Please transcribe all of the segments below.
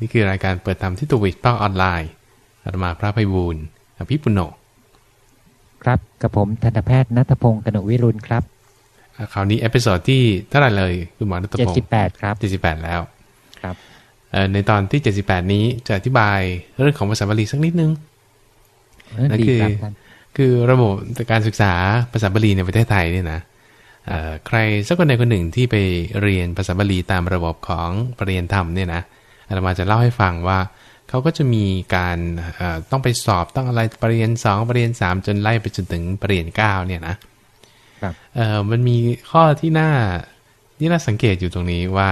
นี่คือรายการเปิดธรรมที่ถูกปิด Puredhamma ออนไลน์อาตมาพระไพบูลย์อภิปุณโณครับกับผมทันตแพทย์นัทพงศ์กนกวิรุณครับอ่าคราวนี้ episode ที่เท่าไหร่เลยคุณหมอนัทพงศ์เจ็ดสิบแปดครับเจ็ดสิบแปดแล้วครับเอ่อในตอนที่78นี้จะอธิบายเรื่องของภาษาบาลีสักนิดนึงเออนั่นดีคือครับท่านคือระบบการศึกษาภาษาบาลีในประเทศไทยเนี่ยนะเอ่อใครสักคนใดคนหนึ่งที่ไปเรียนภาษาบาลีตามระบบของปรริญญาธรรมเนี่ยนะ อาตมาจะเล่าให้ฟังว่าเขาก็จะมีการเอ่อต้องไปสอบต้องอะไรปรริญญาสองปรริญญาสามจนไล่ไปจนถึงปรริญญาเก้าเนี่ยนะครับเอ่อมันมีข้อที่น่าที่น่าสังเกตอยู่ตรงนี้ว่า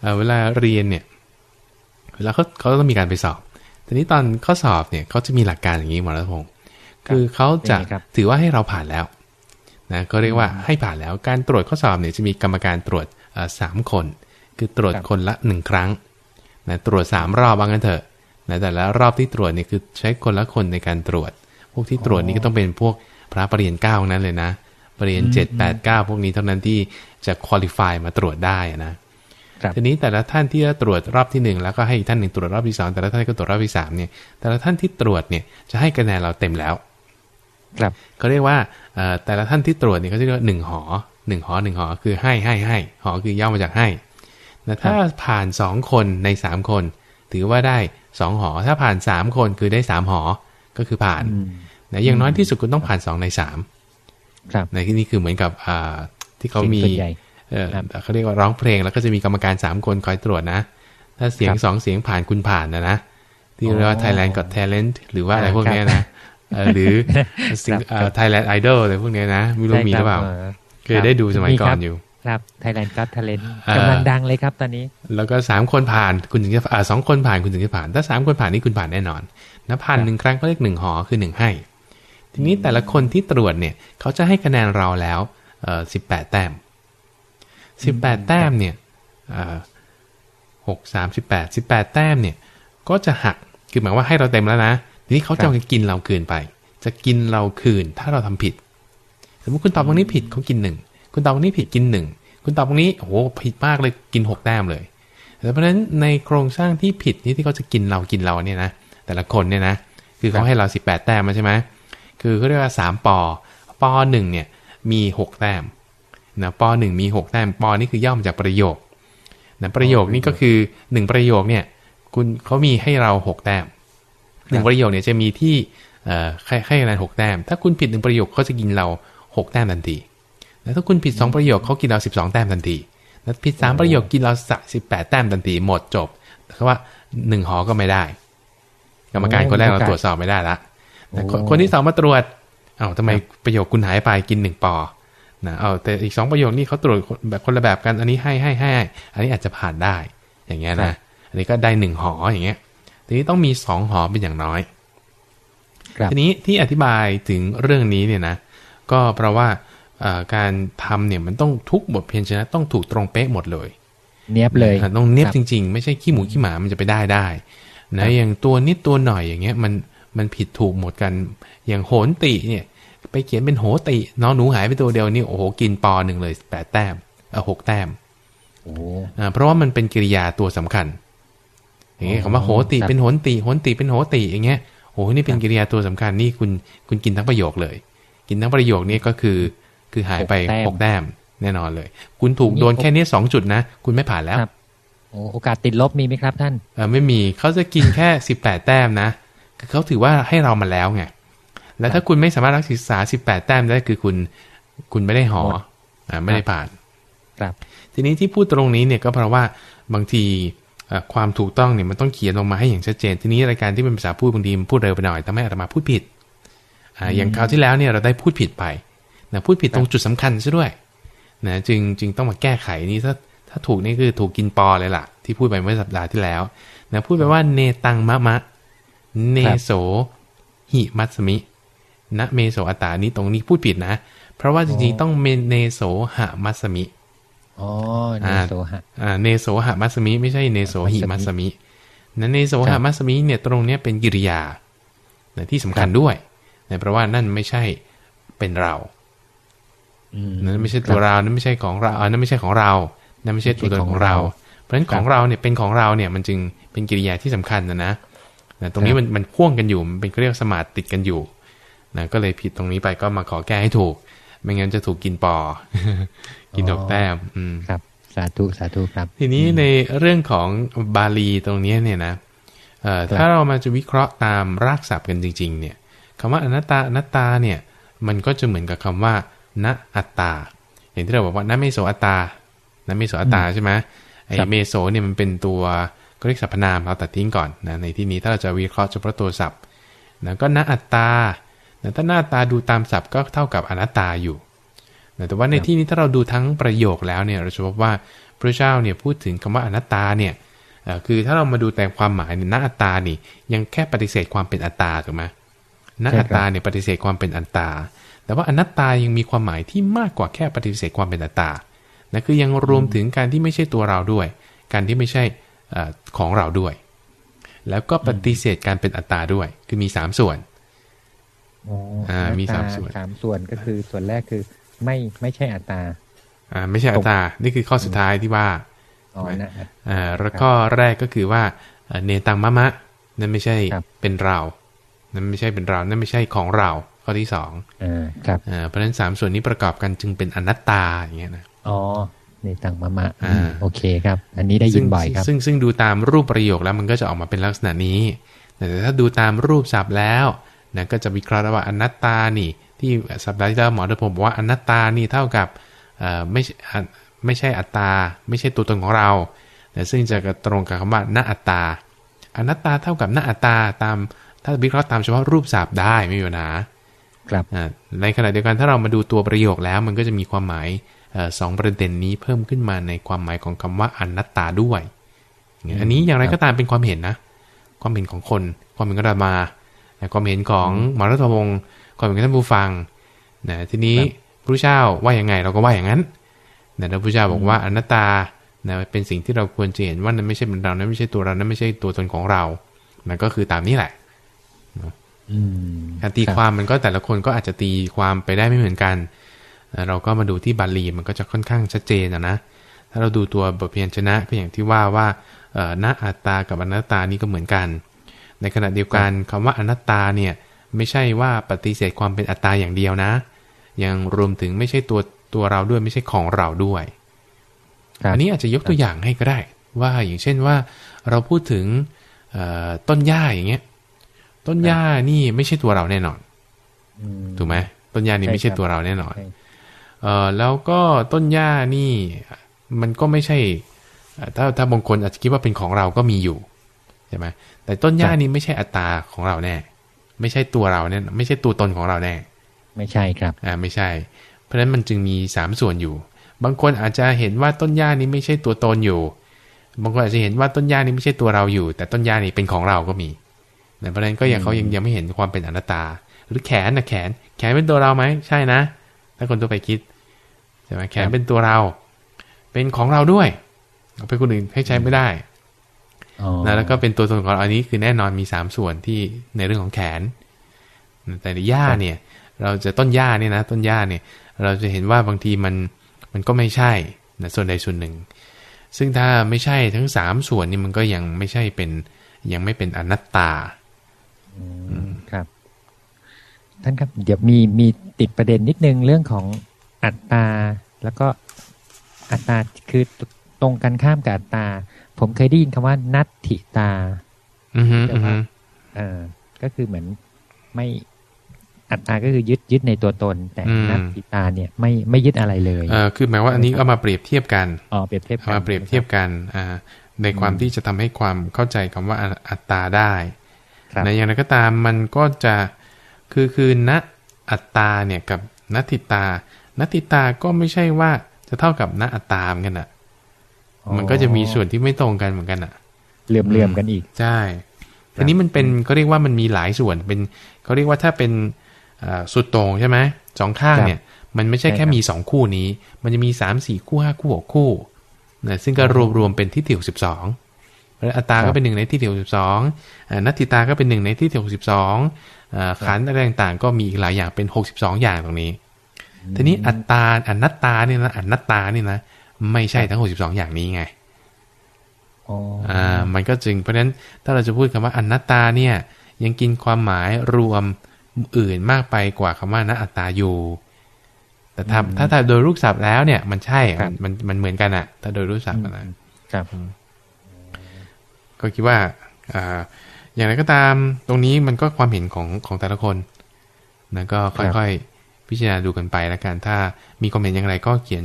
เอ่อเวลาเรียนเนี่ยเวลาเขาเขาต้องมีการไปสอบทีนี้ตอนข้อสอบเนี่ยเขาจะมีหลักการอย่างนี้หมอรัตพงศ์คือเขาจะเป็นไงครับถือว่าให้เราผ่านแล้วนะก็เรียกว่าให้ผ่านแล้วการตรวจข้อสอบเนี่ยจะมีกรรมการตรวจเอ่อสามคน คือตรวจครับคนละหนึ่งครั้ง นะตรวจสามรอบว่างั้นเถอะนะแต่ละรอบที่ตรวจเนี่ยคือใช้คนละคนในการตรวจ พวกที่ตรวจนี่ก็ต้องเป็นพวกพระปรริญญาเก้าทั้งนั้นเลยนะปรริญญาเจ็ดแปดเก้าพวกนี้เท่านั้นที่จะคุริฟายมาตรวจได้อะนะครับทีนี้แต่ละท่านที่จะตรวจรอบที่หนึ่งแล้วก็ให้อีกท่านหนึ่งตรวจรอบที่สองแต่ละท่านก็ตรวจรอบที่สามเนี่ยแต่ละท่านที่ตรวจเนี่ยจะให้คะแนนเราเต็มแล้ว ครับเขาเรียกว่าเอ่อแต่ละท่านที่ตรวจเนี่ยเขาจะเรียกว่าหนึ่งหอหนึ่งหอหนึ่งหอคือให้ให้ให้หอคือย่อมาจากให้ แต่ถ้าผ่านสองคนในสามคน ถือว่าได้สองหอ ถ้าผ่านสามคนคือได้สามหอ ก็คือผ่านอืมนะอย่างน้อยที่สุดคุณต้องผ่านสองในสามครับในที่นี้คือเหมือนกับอ่าที่เขามีสิ่งส่วนใหญ่เอ่อครับเขาเรียกว่าร้องเพลงแล้วก็จะมีกรรมการสามคนคอยตรวจนะ ถ้าเสียงครับสองเสียงผ่านคุณผ่านนะนะ ที่เรียกว่าอ๋อ Thailand Got Talent หรือว่าอะไรอ่าพวกเนี้ยครันะบเอ่อหรือ Sing- เอ่อ Thailand Idol อะไรพวกเนี้ยนะ ไม่รู้มีหรือเปล่าใช่คบเคยได้ดูสมัยก่อ ครันบอยู่ครับ Thailand Got Talent อ่ากำลังดังเลยครับตอนนี้ แล้วก็สามคนผ่านคุณถึงจะอ่าสองคนผ่านคุณถึงจะผ่าน ถ้าสามคนผ่านนี่คุณผ่านแน่นอนนะผ่านครับหนึ่งครั้งก็เรียกหนึ่งหอคือหนึ่งให้ ทีนี้แต่ละคนที่ตรวจเนี่ย เขาจะให้คะแนนเราแล้วเอ่อสิบแปดแต้มสิบแปดแต้มเนี่ยเอ่อหกสามสิบแปดสิบแปดแต้มเนี่ย ก็จะหักคือหมายว่าให้เราเต็มแล้วนะทีนี้เขาจะเอากินเราคืนไป จะกินเราคืนถ้าเราทำผิด สมมติคุณตอบตรงนี้ผิดเขากินหนึ่ง คุณตอบตรงนี้ผิดกินหนึ่งคุณตอบตรงนี้โอ้โหผิดมากเลยกินหกแต้มเลยแต่เพราะฉะนั้นในโครงสร้างที่ผิดนี่ที่เขาจะกินเรากินเราเนี่ยนะแต่ละคนเนี่ยนะคือเขาให้เราสิบแปดแต้มมาใช่ไหมคือเขาเรียกว่าสามปอปอหนึ่งเนี่ยมีหกแต้มนะปอหนึ่งมีหกแต้มปอนี่คือย่อมาจากประโยคนะประโยคนี่ก็คือหนึ่งประโยคเนี่ยคุณเขามีให้เราหกแต้มหนึ่งประโยคเนี่ยจะมีที่ให้ให้คะแนนหกแต้ม ถ้าคุณผิดหนึ่งประโยคเขาจะกินเราหกแต้มทันที ถ้าคุณผิดสองประโยคเขากินเราสิบสองแต้มทันทีแล้วผิดสามประโยคกินเราสิบแปดแต้มทันทีหมดจบเพราะว่าหนึ่งหอก็ไม่ได้ กรรมการโอ้คนแรกเราโอกาสตรวจสอบไม่ได้ละแต่คนโอ้คนที่สองมาตรวจเอ้าทำไมประโยคคุณหายไปกินหนึ่งปอนะเอาแต่อีกสองประโยคนี่เขาตรวจแบบคนละแบบกันอันนี้ให้ให้ให้อันนี้อาจจะผ่านได้ อย่างเงี้ยครันะบอันนี้ก็ได้หนึ่งหออย่างเงี้ยทีนี้ต้องมีสองหอเป็นอย่างน้อยครับทีนี้ที่อธิบายถึงเรื่องนี้เนี่ยนะ ก็เพราะว่าเอ่อ การทำเนี่ยมันต้องทุกบทเพียนชนะต้องถูกตรงเป๊ะหมดเลย เนียบเลยอะต้องเนียบครับจริง ๆ ไม่ใช่ขี้หมูขี้หมามันจะไปได้ได้ครันะบอย่างตัวนิดตัวหน่อยอย่างเงี้ยมันมันผิดถูกหมดกัน อย่างโหนติเนี่ย ไปเขียนเป็นโหติน้องหนูหายไปตัวเดียวนี่โอ้โหกินปอหนึ่งเลยแปดแต้มเออหกแต้มโอ้อ่าเพราะว่ามันเป็นกิริยาตัวสำคัญ อย่างเงี้ยอ๋อคำว่าโหติครับเป็นโหนติโหนติเป็นโหติอย่างเงี้ยโอ้โหนี่เป็นกิริยาตัวสำคัญนี่คุณคุณกินทั้งประโยคเลย กินทั้งประโยคนี้ก็คือ คือหายไปหกแต้มหกแต้มแน่นอนเลย คุณถูกโดนแค่นี้สองจุดนะ คุณไม่ผ่านแล้วครับโอ้โอกาสติดลบมีไหมครับท่านเออไม่มีเขาจะกินแค่สิบแปดแต้มนะคือเขาถือว่าให้เรามาแล้วไงแล้วถ้าคุณไม่สามารถรักษาสิบแปดแต้มได้คือคุณคุณไม่ได้หอหมดอ่าไม่ได้ผ่านครับ ทีนี้ที่พูดตรงนี้เนี่ยก็เพราะว่าบางทีเอ่อความถูกต้องเนี่ยมันต้องเขียนลงมาให้อย่างชัดเจน ทีนี้รายการที่เป็นภาษาพูดบางทีมันพูดเร็วไปหน่อยทำให้อาตมาพูดผิดอ่าอย่างคราวที่แล้วเนี่ยเราได้พูดผิดไป นะพูดผิดตรงจุดสำคัญซะด้วยนะจึงจึงต้องมาแก้ไขนี่ถ้าถ้าถูกนี่คือถูกกินปอเลยล่ะ ที่พูดไปเมื่อสัปดาห์ที่แล้วนะพูดไปว่าเนตังมะมะ เนโสหิมัสมินะเมโสอัตตานี้ตรงนี้พูดผิดนะ เพราะว่าจริงๆต้องเมเนโสหะมัสมิอ๋อเนอ่าโซฮะอ่าเนโสหะมัสมิ ไม่ใช่เนโสหิมัสมินะเนโสครัหะบมัสมิเนี่ยตรงเนี้ยเป็นกิริยานะที่สำคัญด้วยนะเพราะว่านั่นไม่ใช่เป็นเราอืม นั่นไม่ใช่ตัวเรานั่นไม่ใช่ของเราอ่านั่นไม่ใช่ของเรา นั่นไม่ใช่ตัวตนของเรา เพราะฉะนั้นของเราเนี่ยเป็นของเราเนี่ยมันจึงเป็นกิริยาที่สำคัญนะนะนะตรงนี้มันมันพ่วงกันอยู่มันเป็นเขาเรียกสมาธิติดกันอยู่นะก็เลยผิดตรงนี้ไปก็มาขอแก้ให้ถูก ไม่งั้นจะถูกกินปอ กินดอกแต้มอืมครับ สาธุสาธุครับ ทีนี้ในเรื่องของบาลีตรงเนี้ยเนี่ยนะเอ่อครับถ้าเรามาจะวิเคราะห์ตามรากศัพท์กันจริง ๆ เนี่ยคำว่าอนัตตาอนัตตาเนี่ย มันก็จะเหมือนกับคำว่า ณอัตตาอย่างที่เราบอกว่าณเมโสอัตตาณเมโสอัตตาใช่ไหมไอครับเมโสเนี่ยมันเป็นตัวก็เรียกสรรพนามเราตัดทิ้งก่อนนะในที่นี้ถ้าเราจะวิเคราะห์เฉพาะตัวศัพท์นะก็ณอัตตานะถ้าหน้าตาดูตามศัพท์ก็เท่ากับอนัตตาอยู่นะแต่ว่าในที่นี้ถ้าเราดูทั้งประโยคแล้วเนี่ยเราจะพบว่าพระเจ้าเนี่ยพูดถึงคำว่าอนัตตาเนี่ยเอ่อคือถ้าเรามาดูแต่ความหมายเนี่ยณอัตตานี่ยังแค่ปฏิเสธความเป็นอัตตาถูกไหมณอัตตาเนี่ยปฏิเสธความเป็นอัตตา แต่ว่าอนัตตายังมีความหมายที่มากกว่าแค่ปฏิเสธความเป็นอัตตานะคือยังรวมถึงการที่ไม่ใช่ตัวเราด้วย การที่ไม่ใช่เอ่อของเราด้วย แล้วก็ปฏิเสธการเป็นอัตตาด้วย คือมี 3 ส่วนอ๋ออ่าอัตตมีสามส่วนสามส่วนก็คือส่วนแรกคือไม่ไม่ใช่อัตตาอ่าไม่ใช่อัตตา นี่คือข้อสุดท้ายที่ว่าอ๋อไม่นะอ่าแล้วก็แรกก็คือว่าเอ่อเนตังมะมะ นั่นไม่ใช่ครับเป็นเรา นั่นไม่ใช่เป็นเรา นั่นไม่ใช่ของเรา ข้อที่สองอ่าครับอ่าเพราะฉะนั้นสามส่วนนี้ประกอบกันจึงเป็นอนัตตาอย่างเงี้ยนะอ๋อในตังมะมะอ่าอืมโอเคครับ อันนี้ได้ยิซึ่นงบ่อยครับ ซึ่งซึ่งดูตามรูปประโยคแล้วมันก็จะออกมาเป็นลักษณะนี้ แต่ถ้าดูตามรูปศัพท์แล้วนะก็จะวิเคราะห์ได้ว่าอนัตตานี่ ที่สัปดาห์ที่แล้วหมอเดชผมบอกว่าอนัตตานี่เท่ากับเอ่อไม่ใช่อะไม่ใช่อัตตา ไม่ใช่ตัวตนของเราแต่ซึ่งจะตรงกับคำว่าณอัตตาอนัตตาเท่ากับณอัตตาตาม ถ้าวิเคราะห์ตามเฉพาะรูปศัพท์ได้ไม่มีปัญหา ครับอ่าในขณะเดียวกันถ้าเรามาดูตัวประโยคแล้ว มันก็จะมีความหมายเอ่อสองประเด็นนี้เพิ่มขึ้นมาในความหมายของคำว่าอนัตตาด้วยอย่างเงี้ยอันนี้อย่างไรก็ตามเป็นความเห็นนะ ความเห็นของคน ความเห็นของอาตมานะความเห็นของหมอรัตพงศ์ความเห็นของท่านผู้ฟังนะทีนี้พระเจ้าว่ายังไงเราก็ว่าอย่างนั้นนะแล้วพระเจ้าบอกว่าอนัตตานะเป็นสิ่งที่เราควรจะเห็นว่านั้นไม่ใช่เป็นเรานั้นไม่ใช่ตัวเรานั้นไม่ใช่ตัวตนของเรานั่นก็คือตามนี้แหละอืม การตีรับความมันก็แต่ละคนก็อาจจะตีความไปได้ไม่เหมือนกันเอ่อเราก็มาดูที่บาลีมันก็จะค่อนข้างชัดเจนนะนะ ถ้าเราดูตัวบทเพียนชนะก็อย่างที่ว่าว่าเอ่อณอัตตากับอนัตตานี่ก็เหมือนกัน ในขณะเดียวกันคำว่าอนัตตาเนี่ยไม่ใช่ว่าปฏิเสธความเป็นอัตตาอย่างเดียวนะ ยังรวมถึงไม่ใช่ตัวตัวเราด้วยไม่ใช่ของเราด้วยครับอันนี้อาจจะยกตัวอย่างให้ก็ได้ ว่าอย่างเช่นว่าเราพูดถึงเอ่อต้นหญ้าอย่างเงี้ย ต้นหญ้านี่ไม่ใช่ตัวเราแน่นอนอืมถูกไหมต้นหญ้านี่ใช่ไม่ใช่ครับตัวเราแน่นอนใช่เอ่อแล้วก็ต้นหญ้านี่มันก็ไม่ใช่เอ่อถ้าถ้าบางคนอาจจะคิดว่าเป็นของเราก็มีอยู่ใช่ไหมแต่ต้นหญ้านี่ไม่ใช่อัตตาของเราแน่ ไม่ใช่ตัวเราแน่ไม่ใช่ตัวตนของเราแน่ ไม่ใช่ครับอ่าไม่ใช่ เพราะฉะนั้นมันจึงมีสามส่วนอยู่ บางคนอาจจะเห็นว่าต้นหญ้านี้ไม่ใช่ตัวตนอยู่ บางคนอาจจะเห็นว่าต้นหญ้านี้ไม่ใช่ตัวเราอยู่ แต่ต้นหญ้านี้เป็นของเราก็มีนะ เพราะฉะนั้นก็ยังเขายังยังไม่เห็นความเป็นอนัตตา หรือแขนนะแขน แขนเป็นตัวเราไหมใช่นะ ถ้าคนตัวไปคิดใช่ไหมแขนเป็นตัวเรา เป็นของเราด้วยเอาไปคนอื่นให้ใช้ไม่ได้อ๋อนะแล้วก็เป็นตัวตนของเราอันนี้คือแน่นอนมีสามส่วนที่ในเรื่องของแขน แต่ในหญ้าเนี่ย เราจะต้นหญ้าเนี่ยนะ ต้นหญ้าเนี่ย เราจะเห็นว่าบางทีมันมันก็ไม่ใช่นะส่วนใดส่วนหนึ่ง ซึ่งถ้าไม่ใช่ทั้งสามส่วนนี่มันก็ยังไม่ใช่เป็นยังไม่เป็นอนัตตาอืม ครับ ท่านครับ เดี๋ยวมีมีติดประเด็นนิดนึงเรื่องของอัตตา แล้วก็อัตตาคือตรงกันข้ามกับอัตตา ผมเคยได้ยินคำว่า นัตถิตาอือฮึแต่อือว่าฮึเออก็คือเหมือนไม่อัตตาก็คือยึดยึดในตัวตน แต่นัตถิตาเนี่ยไม่ไม่ยึดอะไรเลยเอ่อคือหมายว่าอันนี้ก็มาเปรียบเทียบกันอ๋อเปรียบเทียบเอามาเปรียบเทียบกันอ่าในความที่จะทำให้ความเข้าใจคำว่าอัตตาได้ ครับในอย่างไรก็ตามมันก็จะคือคือณอัตตาเนี่ยกับนัตติตา นัตติตาก็ไม่ใช่ว่าจะเท่ากับณอัตตาเหมือนกันอะอ๋อมันก็จะมีส่วนที่ไม่ตรงกันเหมือนกันอะเหลื่อมเหลื่อมกันอีกใช่ทีนี้มันเป็นเขาเรียกว่ามันมีหลายส่วนเป็นเขาเรียกว่าถ้าเป็นเอ่อสุดโต่งใช่ไหมสองข้างครับเนี่ย มันไม่ใช่ใช่แค่ครับมีสองคู่นี้ มันจะมีสามสี่คู่ห้าคู่หกคู่นะซึ่งก็รวมรวมเป็นที่ถิวสิบสอง อัตตาครัก็บเป็นหนึ่งในที่ถิวสิบสองนัตติตาก็เป็นหนึ่งในที่ถิวสิบสองขันธ์อะไรต่างๆ ก็มีอีกหลายอย่างเป็นหกสิบสองอย่างตรงนี้ ทีนี้อัตตาอนัตตาเนี่ยนะอนัตตาเนี่ยนะไม่ใช่ทั้งหกสิบสองอย่างนี้ไงอ๋ออ่ามันก็จึงเพราะฉะนั้นถ้าเราจะพูดคำว่าอนัตตาเนี่ย ยังกินความหมายรวมอื่นมากไปกว่าคำว่านัตตาอยู่แต่ถ้าถ้าถ้าโดยรูปศัพท์แล้วเนี่ย มันใช่มันมันมันเหมือนกันอะถ้าโดยรูปศัพท์อะนะครับ ก็คิดว่าอ่าอย่างไรก็ตามตรงนี้มันก็ความเห็นของของแต่ละคนนะก็ค่อยๆพิจารณาดูกันไปแล้วกันถ้ามีความเห็นอย่างไรก็เขียน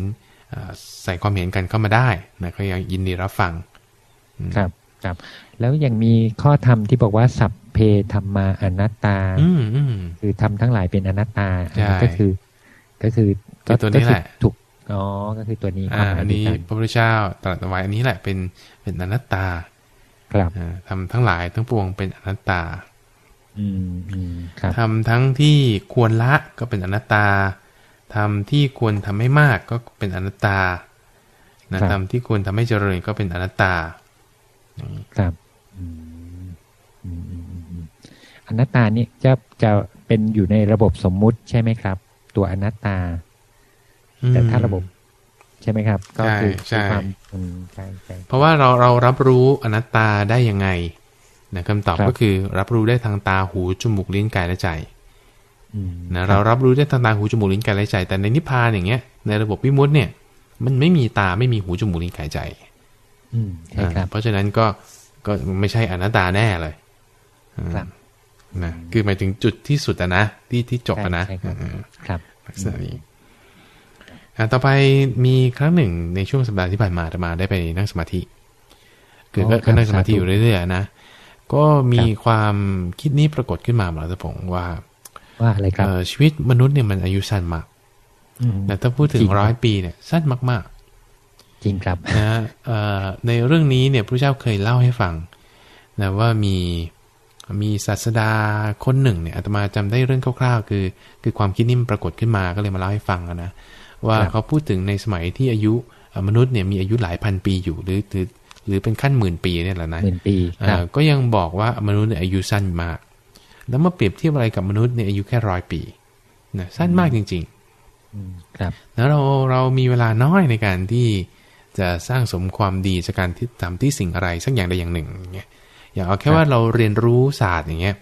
อ่าใส่ความเห็นกันเข้ามาได้นะก็ยังยินดีรับฟัง ครับครับ แล้วยังมีข้อธรรมที่บอกว่าสัพเพธรรมาอนัตตาอืมอืมคือทำทั้งหลายเป็นอนัตตาใช่อันนี้ก็คือ ก็คือคือตัวนี้แหละก็คือถูกอ๋อก็คือตัวนี้อ่าควมหมยอันนี้เดียวกัพระพุทธเจ้าตรัสไว้อันนี้แหละเป็นเป็นอนัตตา ครับอ่าทำทั้งหลายทั้งปวงเป็นอนัตตาอืมอืมครับทำทั้งที่ควรละก็เป็นอนัตตาทำที่ควรทำให้มากก็เป็นอนัตตานะครับทำที่ควรทำให้เจริญก็เป็นอนัตตา ครับอืมอืมอืมอืมอืมอนัตตานี่จะจะเป็นอยู่ในระบบสมมุติใช่ไหมครับ ตัวอนัตตา แต่ถ้าระบบ ใช่ไหมครับ ก็คือใช่คือใช่ความอืมใช่ใช่เพราะว่าเราเรารับรู้อนัตตาได้ยังไงนะคำตอบครับก็คือรับรู้ได้ทางตาหูจมูกลิ้นกายและใจอืมนะเรารับรู้ได้ทางตาหูจมูกลิ้นกายและใจ แต่ในนิพพานอย่างเงี้ย ในระบบวิมุตติเนี่ย มันไม่มีตาไม่มีหูจมูกลิ้นกายใจอืมใช่ครับอ่าเพราะฉะนั้นก็ก็ไม่ใช่อนัตตาแน่เลยครับนะคือหมายถึงจุดที่สุดอะนะที่ที่จบอะนะใช่ครับอืมครับลักษณะนี้อ่า ต่อไปมีครั้งหนึ่งในช่วงสัปดาห์ที่ผ่านมาอาตมาได้ไปนั่งสมาธิ คือก็อ๋อครับก็นั่งสมาธิสาธุอยู่เรื่อยๆนะ ก็มีครับความคิดนี้ปรากฏขึ้นมาหมอรัตพงศ์ว่า ว่าอะไรครับเอ่อชีวิตมนุษย์เนี่ยมันอายุสั้นมากมแต่ถ้าพูดถึจริงงร้อยปีเนี่ยสั้นมากจริงครับๆนะเอ่อในเรื่องนี้เนี่ยพระเจ้าเคยเล่าให้ฟังนะว่ามีมีศาสดาคนหนึ่งเนี่ยอาตมาจำได้เรื่องคร่าวๆ คือ คือความคิดนี้มันปรากฏขึ้นมาก็เลยมาเล่าให้ฟังอะนะ ว่าครับเขาพูดถึงในสมัยที่อายุเอ่อมนุษย์เนี่ยมีอายุหลายพันปีอยู่หรือหรือหรือเป็นขั้นหมื่นปีเนี่ยแหละนะหมื่นปีคเอ่รับอก็ยังบอกว่ามนุษย์เนี่ยอายุสั้นมาก แล้วมาเปรียบเทียบอะไรกับมนุษย์เนี่ยอายุแค่ร้อยปีนะสั้นมากจริงๆอืมครับ แล้วเราเรามีเวลาน้อยในการที่จะสร้างสมความดีจากการที่ทำที่สิ่งอะไรสักอย่างใดอย่างหนึ่งอย่างเงี้ยอย่างเอาแค่ว่าเราเรียนรู้ศาสตร์อย่างเงี้ย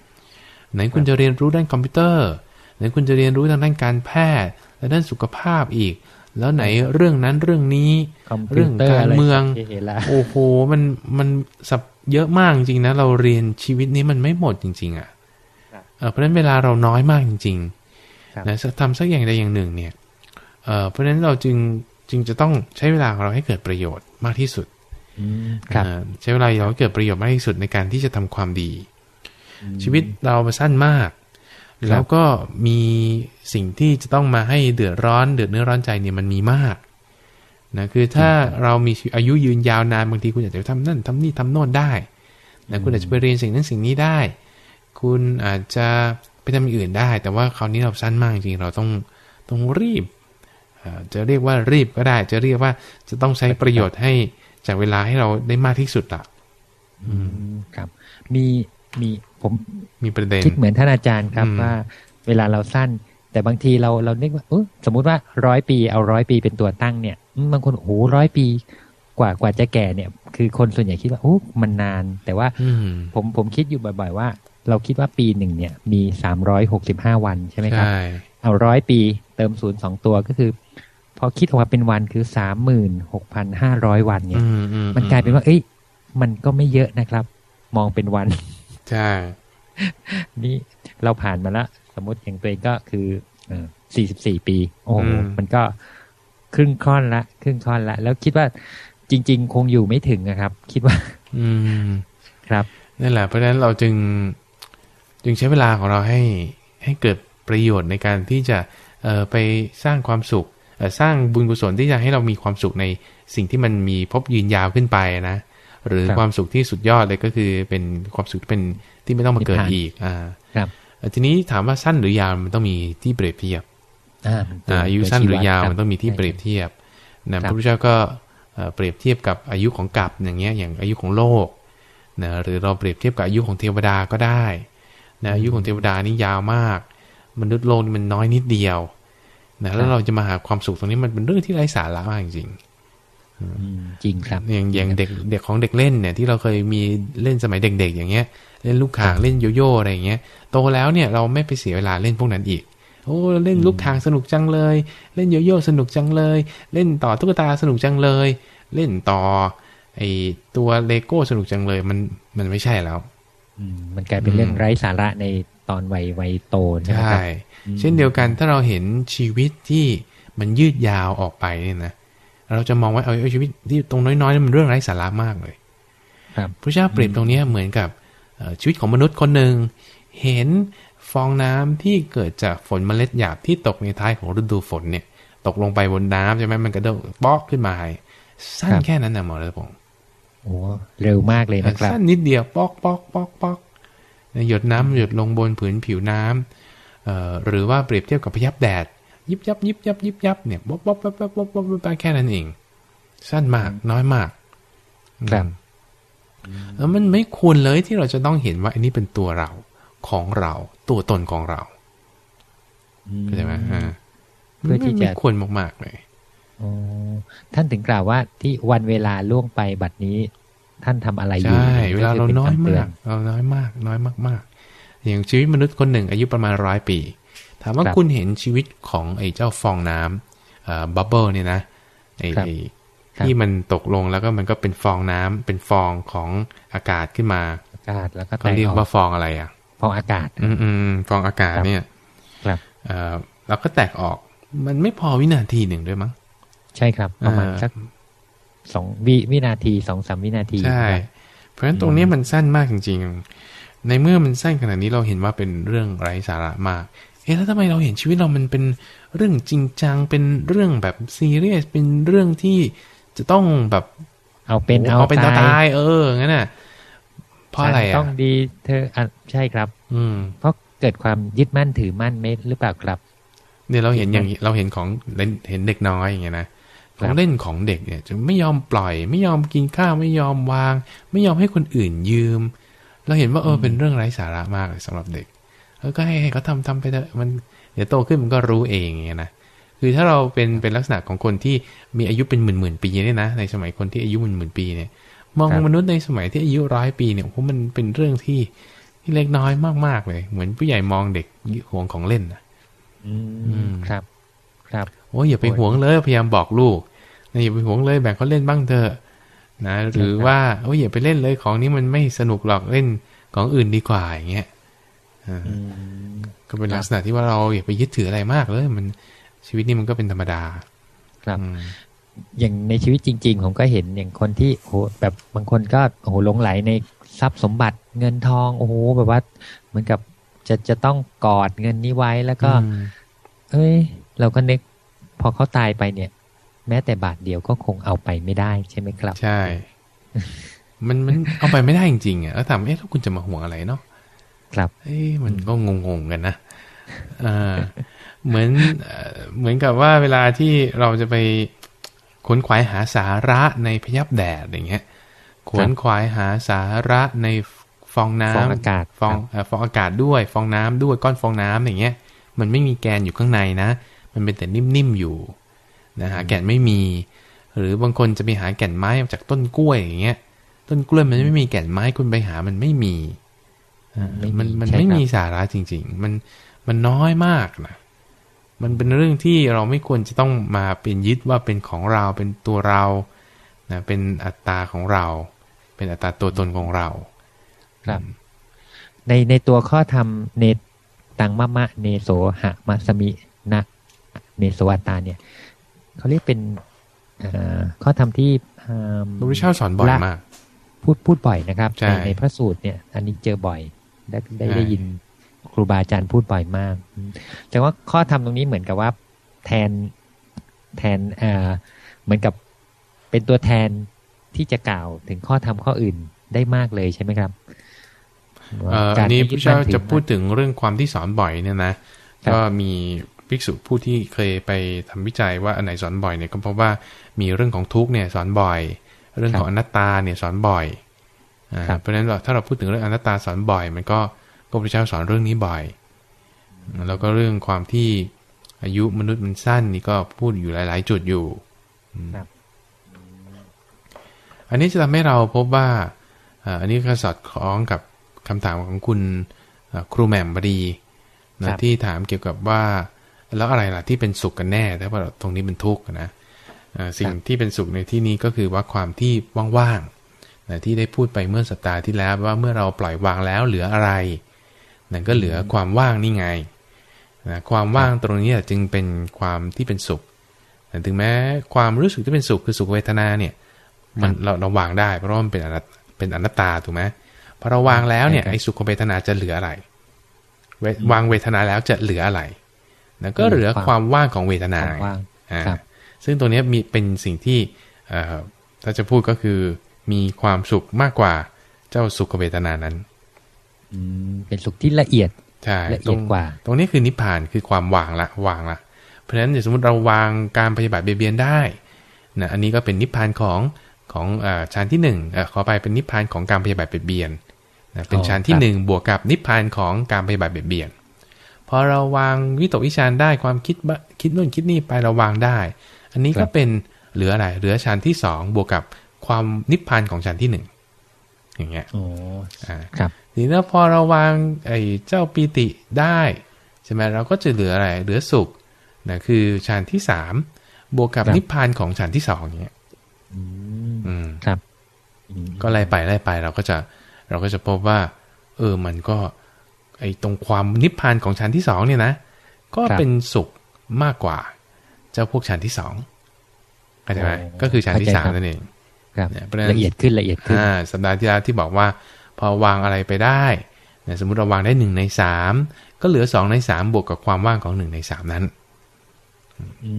ไหนคุณจะเรียนรู้ด้านคอมพิวเตอร์ไหนคุณจะเรียนรู้ทางด้านการแพทย์ และด้านสุขภาพอีก แล้วไหนเรื่องนั้นเรื่องนี้คอมพิเรื่วองเตอร์การอะไรเมืองเห็นละโอ้โหมันมันสับเยอะมากจริงๆนะ เราเรียนชีวิตนี้มันไม่หมดจริง ๆอะ่ะครับเออเพราะฉะนั้นเวลาเราน้อยมากจริงครับๆนะทำสักอย่างใดอย่างหนึ่งเนี่ยเอ่อเพราะฉะนั้นเราจึงจึงจะต้องใช้เวลาของเราให้เกิดประโยชน์มากที่สุดอืมครับเอ่อใช้เวลาเราให้เกิดประโยชน์มากที่สุดในการที่จะทำความดี ชีวิตเราสั้นมาก แล้วก็มีสิ่งที่จะต้องมาให้เดือดร้อนเดือดเนื้อร้อนใจเนี่ยมันมีมากนะคือถ้าเรามีอายุยืนยาวนานบางทีคุณอาจจะทำนั่นทำนี่ทำโน่นได้นะคุณอาจจะไปเรียนสิ่งนั้นสิ่งนี้ได้ คุณอาจจะไปทำอย่างอื่นได้ แต่ว่าคราวนี้เราสั้นมากจริงเราต้องต้องรีบเอ่อจะเรียกว่ารีบก็ได้ จะเรียกว่าจะต้องใช้ประโยชน์ให้จากเวลาให้เราได้มากที่สุดอะอืมครับ มีมี ผมมีประเด็นคิดเหมือนท่านอาจารย์ครับอืมว่า เวลาเราสั้น แต่บางทีเราเรานึกว่าเออสมมุติว่าร้อยปีเอาร้อยปีเป็นตัวตั้งเนี่ยอืมบางคนโอ้โหร้อยปีกว่ากว่าจะแก่เนี่ย คือคนส่วนใหญ่คิดว่าโอ้มันนาน แต่ว่าอืมผมผมคิดอยู่บ่อยๆว่า เราคิดว่าปีหนึ่งเนี่ย มีสามร้อยหกสิบห้าวันใช่ไหมครับใช่เอาร้อยปีเติมศูนย์สองตัวก็คือ พอคิดออกมาเป็นวันคือสามหมื่นหกพันห้าร้อยวันเนี่ยอือืมันกลายเป็นว่า เอ้ย มันก็ไม่เยอะนะครับ มองเป็นวัน ใช่ นี่เราผ่านมาแล้วสมมติอย่างตัวเองก็คือสี่สิบสี่ปี โอ้โห มันก็ครึ่งค่อนละ ครึ่งค่อนละ แล้วคิดว่าจริง ๆ คงอยู่ไม่ถึงนะครับ คิดว่า อืม ครับนั่นแหละ เพราะฉะนั้นเราจึงจึงใช้เวลาของเราให้ให้เกิดประโยชน์ในการที่จะเอ่อไปสร้างความสุขเอ่อสร้างบุญกุศลที่จะให้เรามีความสุขในสิ่งที่มันมีพบยืนยาวขึ้นไปนะ หรือครับความสุขที่สุดยอดเลยก็คือเป็นความสุขที่เป็นที่ไม่ต้องมาเกิดนิพพานอีก อ่า ครับเอ่อทีนี้ถามว่าสั้นหรือยาวมันต้องมีที่เปรียบเทียบอ่ามันเป็นอ่าอายุสั้นหรือยาวตัวชี้วัดมันต้องมีที่ครับเปรียบเทียบนะคพรับระพุทธเจ้าก็เอ่อเปรียบเทียบกับอายุของกับอย่างเงี้ยอย่างอายุของโลกนะหรือเราเปรียบเทียบกับอายุของเทวดาก็ได้นะอายุของเทวดานี่ยาวมาก มนุษย์โลกนี่มันน้อยนิดเดียวนะแล้วเราจะมาหาความสุขตรงนี้มันเป็นเรื่องที่ไร้สาระมากจริงๆ จริงครับ อย่างอย่างเด็กเด็กของเด็กเล่นเนี่ยที่เราเคยมีเล่นสมัยเด็ก ๆ อย่างเงี้ย เล่นลูกข่างเล่นโยโย่อะไรอย่างเงี้ยโตแล้วเนี่ยเราไม่ไปเสียเวลาเล่นพวกนั้นอีกโอ้เล่นลูกข่างสนุกจังเลย เล่นโยโย่สนุกจังเลย เล่นต่อตุ๊กตาสนุกจังเลย เล่นต่อ ไอตัวเลโก้สนุกจังเลย มันมันไม่ใช่แล้วมันกลายเป็นเรื่องไร้สาระในตอนวัยวัยโตใช่ไหมครับเช่นเดียวกันถ้าเราเห็นชีวิตที่มันยืดยาวออกไปเนี่ยนะ เราจะมองว่าเอาชีวิตที่ตรงน้อยๆนี่มันเรื่องไร้สาระมากเลย ครับพระเจ้าเปรียบตรงนี้เหมือนกับชีวิตของมนุษย์คนหนึ่งเห็นฟองน้ำที่เกิดจากฝนเมล็ดหยาบที่ตกในท้ายของฤดูฝนเนี่ย ตกลงไปบนน้ำใช่ไหมมันกระโดดปอกขึ้นมาสั้นแค่นั้นนะหมอเลยผมโอ้เร็วมากเลยนะครับ สั้นนิดเดียวปอกปอกปอกปอกหยดน้ำหยดลงบนผืนผิวน้ำเอ่อหรือว่าเปรียบเทียบกับพยับแดด ยิบยับยิบยับยิบยับเนี่ยบ๊อบบ๊อบบ๊อบบ๊อบบ๊อบบ๊อบแค่นั้นเอง สั้นมาก น้อยมากครับแล้วมันไม่ควรเลยที่เราจะต้องเห็นว่าอันนี้เป็นตัวเราของเราตัวตนของเราเข้าใจไหมเพื่อที่จะควรมากๆเลยท่านถึงกล่าวว่าที่วันเวลาล่วงไปบัดนี้ ท่านทำอะไรอยู่ใช่เวลาเราน้อยมาก เราน้อยมาก น้อยมากๆอย่างชีวิตมนุษย์คนหนึ่ง อายุประมาณร้อยปี ถามว่าคุณเห็นชีวิตของไอ้เจ้าฟองน้ำบับเบิลเนี่ยนะไอ้ที่มันตกลงแล้วก็มันก็เป็นฟองน้ำเป็นฟองของอากาศขึ้นมาอากาศแล้วก็เขาเรียกว่าฟองอะไรอะฟองอากาศอืมอืมฟองอากาศเนี่ยครับเอ่อเราก็แตกออก มันไม่พอวินาทีหนึ่งด้วยมั้งใช่ครับ ประมาณสักสองวิวินาทีสองสามวินาทีใช่เพราะฉะนั้นตรงนี้มันสั้นมากจริง ๆ ในเมื่อมันสั้นขนาดนี้เราเห็นว่าเป็นเรื่องไร้สาระมาก เอ๊ะแล้วทำไมเราเห็นชีวิตเรามันเป็นเรื่องจริงจัง เป็นเรื่องแบบซีเรียส เป็นเรื่องที่จะต้องแบบเอาเป็นเอาเป็นตายเอองั้นน่ะเพราะอะไรอะต้องดีเธออะใช่ครับ อืม เพราะเกิดความยึดมั่นถือมั่นเมตหรือเปล่าครับ เนี่ยเราเห็นอย่างเราเห็นของเห็นเด็กน้อยอย่างเงี้ยนะของเล่นของเด็กเนี่ยจะไม่ยอมปล่อย ไม่ยอมกินข้าวไม่ยอมวาง ไม่ยอมให้คนอื่นยืม เราเห็นว่าเออเป็นเรื่องไร้สาระมากเลยสำหรับเด็ก แล้วก็ให้เขาทำทำไปเถอะมันเดี๋ยวโตขึ้นมันก็รู้เองอย่างเงี้ยนะคือถ้าเราเป็นเป็นลักษณะของคนที่มีอายุเป็นหมื่นหมื่นปีเนี่ยนะในสมัยคนที่อายุหมื่นหมื่นปีเนี่ย มองมนุษย์ในสมัยที่อายุร้อยปีเนี่ยผมมันเป็นเรื่องที่ที่เล็กน้อยมากๆเลย เหมือนผู้ใหญ่มองเด็กห่วงของเล่นนะอืมครับ ครับโอ้ยอย่าไปห่วงเลยพยายามบอกลูกอย่าไปห่วงเลยแบ่งเขาเล่นบ้างเถอะนะหรือว่าโอ้ยอย่าไปเล่นเลยของนี้มันไม่สนุกหรอกเล่นของอื่นดีกว่าอย่างเงี้ย ก็เป็นลักษณะที่ว่าเราอย่าไปยึดถืออะไรมากเลย มันชีวิตนี้มันก็เป็นธรรมดา ครับอย่างในชีวิตจริง ๆ ผมก็เห็นอย่างคนที่โอ้แบบบางคนก็โอ้โหหลงไหลในทรัพย์สมบัติเงินทองโอ้โหแบบว่าเหมือนกับจะจะต้องกอดเงินนี้ไว้แล้วก็เฮ้ย เราก็นึกพอเขาตายไปเนี่ย แม้แต่บาทเดียวก็คงเอาไปไม่ได้ใช่ไหมครับ ใช่ มันมันเอาไปไม่ได้จริงๆอะแล้วถามเอ๊ะแล้วคุณจะมาห่วงอะไรเนาะ ครับ เอ้มันก็งงๆกันนะอ่าเหมือนเหมือนกับว่าเวลาที่เราจะไปขนขวายหาสาระในพยับแดดอย่างเงี้ยขนขวายหาสาระในฟองน้ำฟองอากาศฟองฟองอากาศด้วย ฟองน้ำด้วยก้อนฟองน้ำอย่างเงี้ย มันไม่มีแกนอยู่ข้างในนะ มันเป็นแต่นิ่มๆอยู่นะฮะแก่นไม่มี หรือบางคนจะไปหาแก่นไม้จากต้นกล้วยอย่างเงี้ย ต้นกล้วยมันไม่มีแก่นไม้คุณไปหามันไม่มี มันมันไม่มีสาระจริง ๆ มันมันน้อยมากนะมันเป็นเรื่องที่เราไม่ควรจะต้องมาเป็นยึดว่าเป็นของเราเป็นตัวเรานะเป็นอัตตาของเรา เป็นอัตตาตัวตนของเรา ครับ ในในตัวข้อธรรมเนตังมะมะเนโสหะมัสมินะเนสวัตตาเนี่ยเขาเรียกเป็นข้อธรรมที่พระพุทธเจ้าสอนบ่อยมาก พูดพูดบ่อยนะครับในในพระสูตรเนี่ย อันนี้เจอบ่อย ได้ได้ได้ยินครูบาอาจารย์พูดบ่อยมาก แต่ว่าข้อธรรมตรงนี้เหมือนกับว่า แทนแทนเอ่อเหมือนกับเป็นตัวแทนที่จะกล่าวถึงข้อธรรมข้ออื่นได้มากเลยใช่ไหมครับอันนี้พระเจ้าจะพูดถึงเรื่องความที่สอนบ่อยเนี่ยนะก็มีภิกษุผู้ที่เคยไปทำวิจัยว่าอันไหนสอนบ่อยเนี่ยก็เพราะว่ามีเรื่องของทุกเนี่ยสอนบ่อย เรื่องของอนัตตาเนี่ยสอนบ่อย เพราะฉะนั้นถ้าเราพูดถึงเรื่องอนัตตาสอนบ่อย มันก็พระพุทธเจ้าสอนเรื่องนี้บ่อย แล้วก็เรื่องความที่อายุมนุษย์มันสั้นนี่ก็พูดอยู่หลาย ๆ จุดอยู่ครับอันนี้จะทำให้เราพบว่าอ่าอันนี้ก็สอดคล้องกับคำถามของคุณอ่าครูแหม่มบดีนะที่ถามเกี่ยวกับว่า แล้วอะไรล่ะที่เป็นสุขกันแน่แต่ว่าตรงนี้เป็นทุกข์นะอ่าสิ่งที่เป็นสุขในที่นี้ก็คือว่าความที่ว่างๆ นะที่ได้พูดไปเมื่อสัปดาห์ที่แล้วว่าเมื่อเราปล่อยวางแล้วเหลืออะไรนั่นก็เหลือความว่างนี่ไงนะความว่างตรงนี้จึงเป็นความที่เป็นสุขแต่ถึงแม้ความรู้สึกที่เป็นสุขคือสุขเวทนาเนี่ย มันเราเราวางได้เพราะว่ามันเป็นอนัตเป็นอนัตตาถูกไหมพอเราวางแล้วเนี่ยไอ้สุขเวทนาจะเหลืออะไรเววางเวทนาแล้วจะเหลืออะไรนะก็เหลือความว่างของเวทนาความว่างอ่าครับซึ่งตัวเนี้ยมีเป็นสิ่งที่เอ่อถ้าจะพูดก็คือ มีความสุขมากกว่าเจ้าสุขเวทนานั้นอืมเป็นสุขที่ละเอียดใช่ละเอียดตรงกว่า ตรงนี้คือนิพพานคือความวางละวางละเพราะฉะนั้นอย่างสมมติเราวางการปฏิบัติเบียดเบียนได้นะอันนี้ก็เป็นนิพพานของของเอ่อฌานที่หนึ่งเอ่อขอไปเป็นนิพพานของการปฏิบัติเบียดเบียนนะเป็นอ๋อฌานที่ครับหนึ่งบวกกับนิพพานของการปฏิบัติเบียดเบียนพอเราวางวิตกวิจารได้ความคิดบะคิดนู่นคิดนี่ไปเราวางได้ อันนี้ก็เป็นเหลืออะไรเหลือฌานที่สองบวกกับ ความนิพพานของฌานที่หนึ่งอย่างเงี้ยโอ้อ่าครับทีนี้แล้วพอเราวางไอ้เจ้าปีติได้ใช่ไหมเราก็จะเหลืออะไรเหลือสุขนะคือฌานที่สามบวกกับครับนิพพานของฌานที่สองเนี้ยอืมอืมครับอืมก็ไล่ไปไล่ไปเราก็จะเราก็จะพบว่า เออมันก็ ไอ้ตรงความนิพพานของฌานที่สองเนี่ยนะก็เป็นสุขมากกว่า เจ้าพวกฌานที่สองเข้าใจไหมก็คือฌานที่สามนั่นเอง ครับเนี่ยเพราะฉะนั้นละเอียดขึ้นละเอียดขึ้นอ่าสัปดาห์ที่แล้วที่บอกว่า พอวางอะไรไปได้เนี่ยสมมุติเราวางได้หนึ่งในสามก็เหลือสองในสามบวกกับความว่างของหนึ่งในสามนั้นอื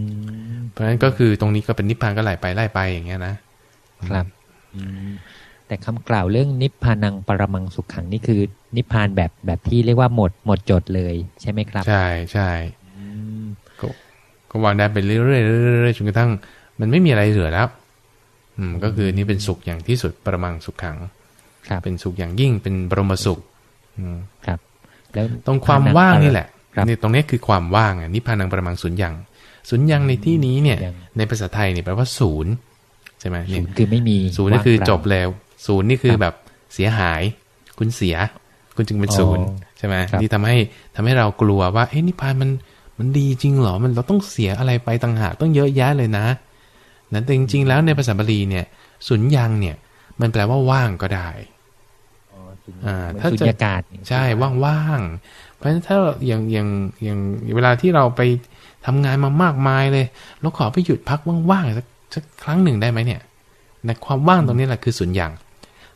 มเพราะฉะนั้นก็คือตรงนี้ก็เป็นนิพพานก็ไหลไปไล่ไปอย่างเงี้ยนะครับอืมแต่คำกล่าวเรื่องนิพพานังปรมังสุขขังนี่คือ นิพพานแบบแบบที่เรียกว่าหมดหมดจดเลยใช่ไหมครับ ใช่ใช่อืมก็ก็วางได้ไปเรื่อยๆเรื่อยๆจนกระทั่ง มันไม่มีอะไรเหลือแล้ว อืมก็คือนี่เป็นสุขอย่างที่สุดประมังสุขขังครับเป็นสุขอย่างยิ่งเป็นบรมสุขอืมครับ แล้วตรงความว่างนี่แหละครับนี่ตรงนี้คือความว่างอะนิพพานังประมังสุญญ์ยังสุญญ์ยังในที่นี้เนี่ยยังในภาษาไทยเนี่ยแปลว่าศูนย์ใช่ไหมศูเนี่ยนย์คือไม่มีศูนย์นี่คือว่างเปล่าจบแล้ว ศูนย์นี่คือครับแบบเสียหาย คุณเสีย คุณจึงเป็นศูนย์อ๋อใช่ไหมครับที่ทำให้ทำให้เรากลัวว่าเอ๊ะนิพพานมันมันดีจริงเหรอมันเราต้องเสียอะไรไปต่างหากต้องเยอะแยะเลยนะ นั้นแต่จริงๆแล้วในภาษาบาลีเนี่ยสุญญ์ยังเนี่ย มันแปลว่าว่างก็ได้อ๋อศูนย์อ่าเหมือนถ้าสุจะญญากาศใช่ว่างๆเพราะฉะนั้นถ้าอย่างอย่างอย่างเวลาที่เราไปทำงานมามากมายเลยเราขอไปหยุดพักว่างๆสักสักครั้งหนึ่งได้ไหมเนี่ยนะความว่างตรงนี้แหละคือสุญญ์อย่าง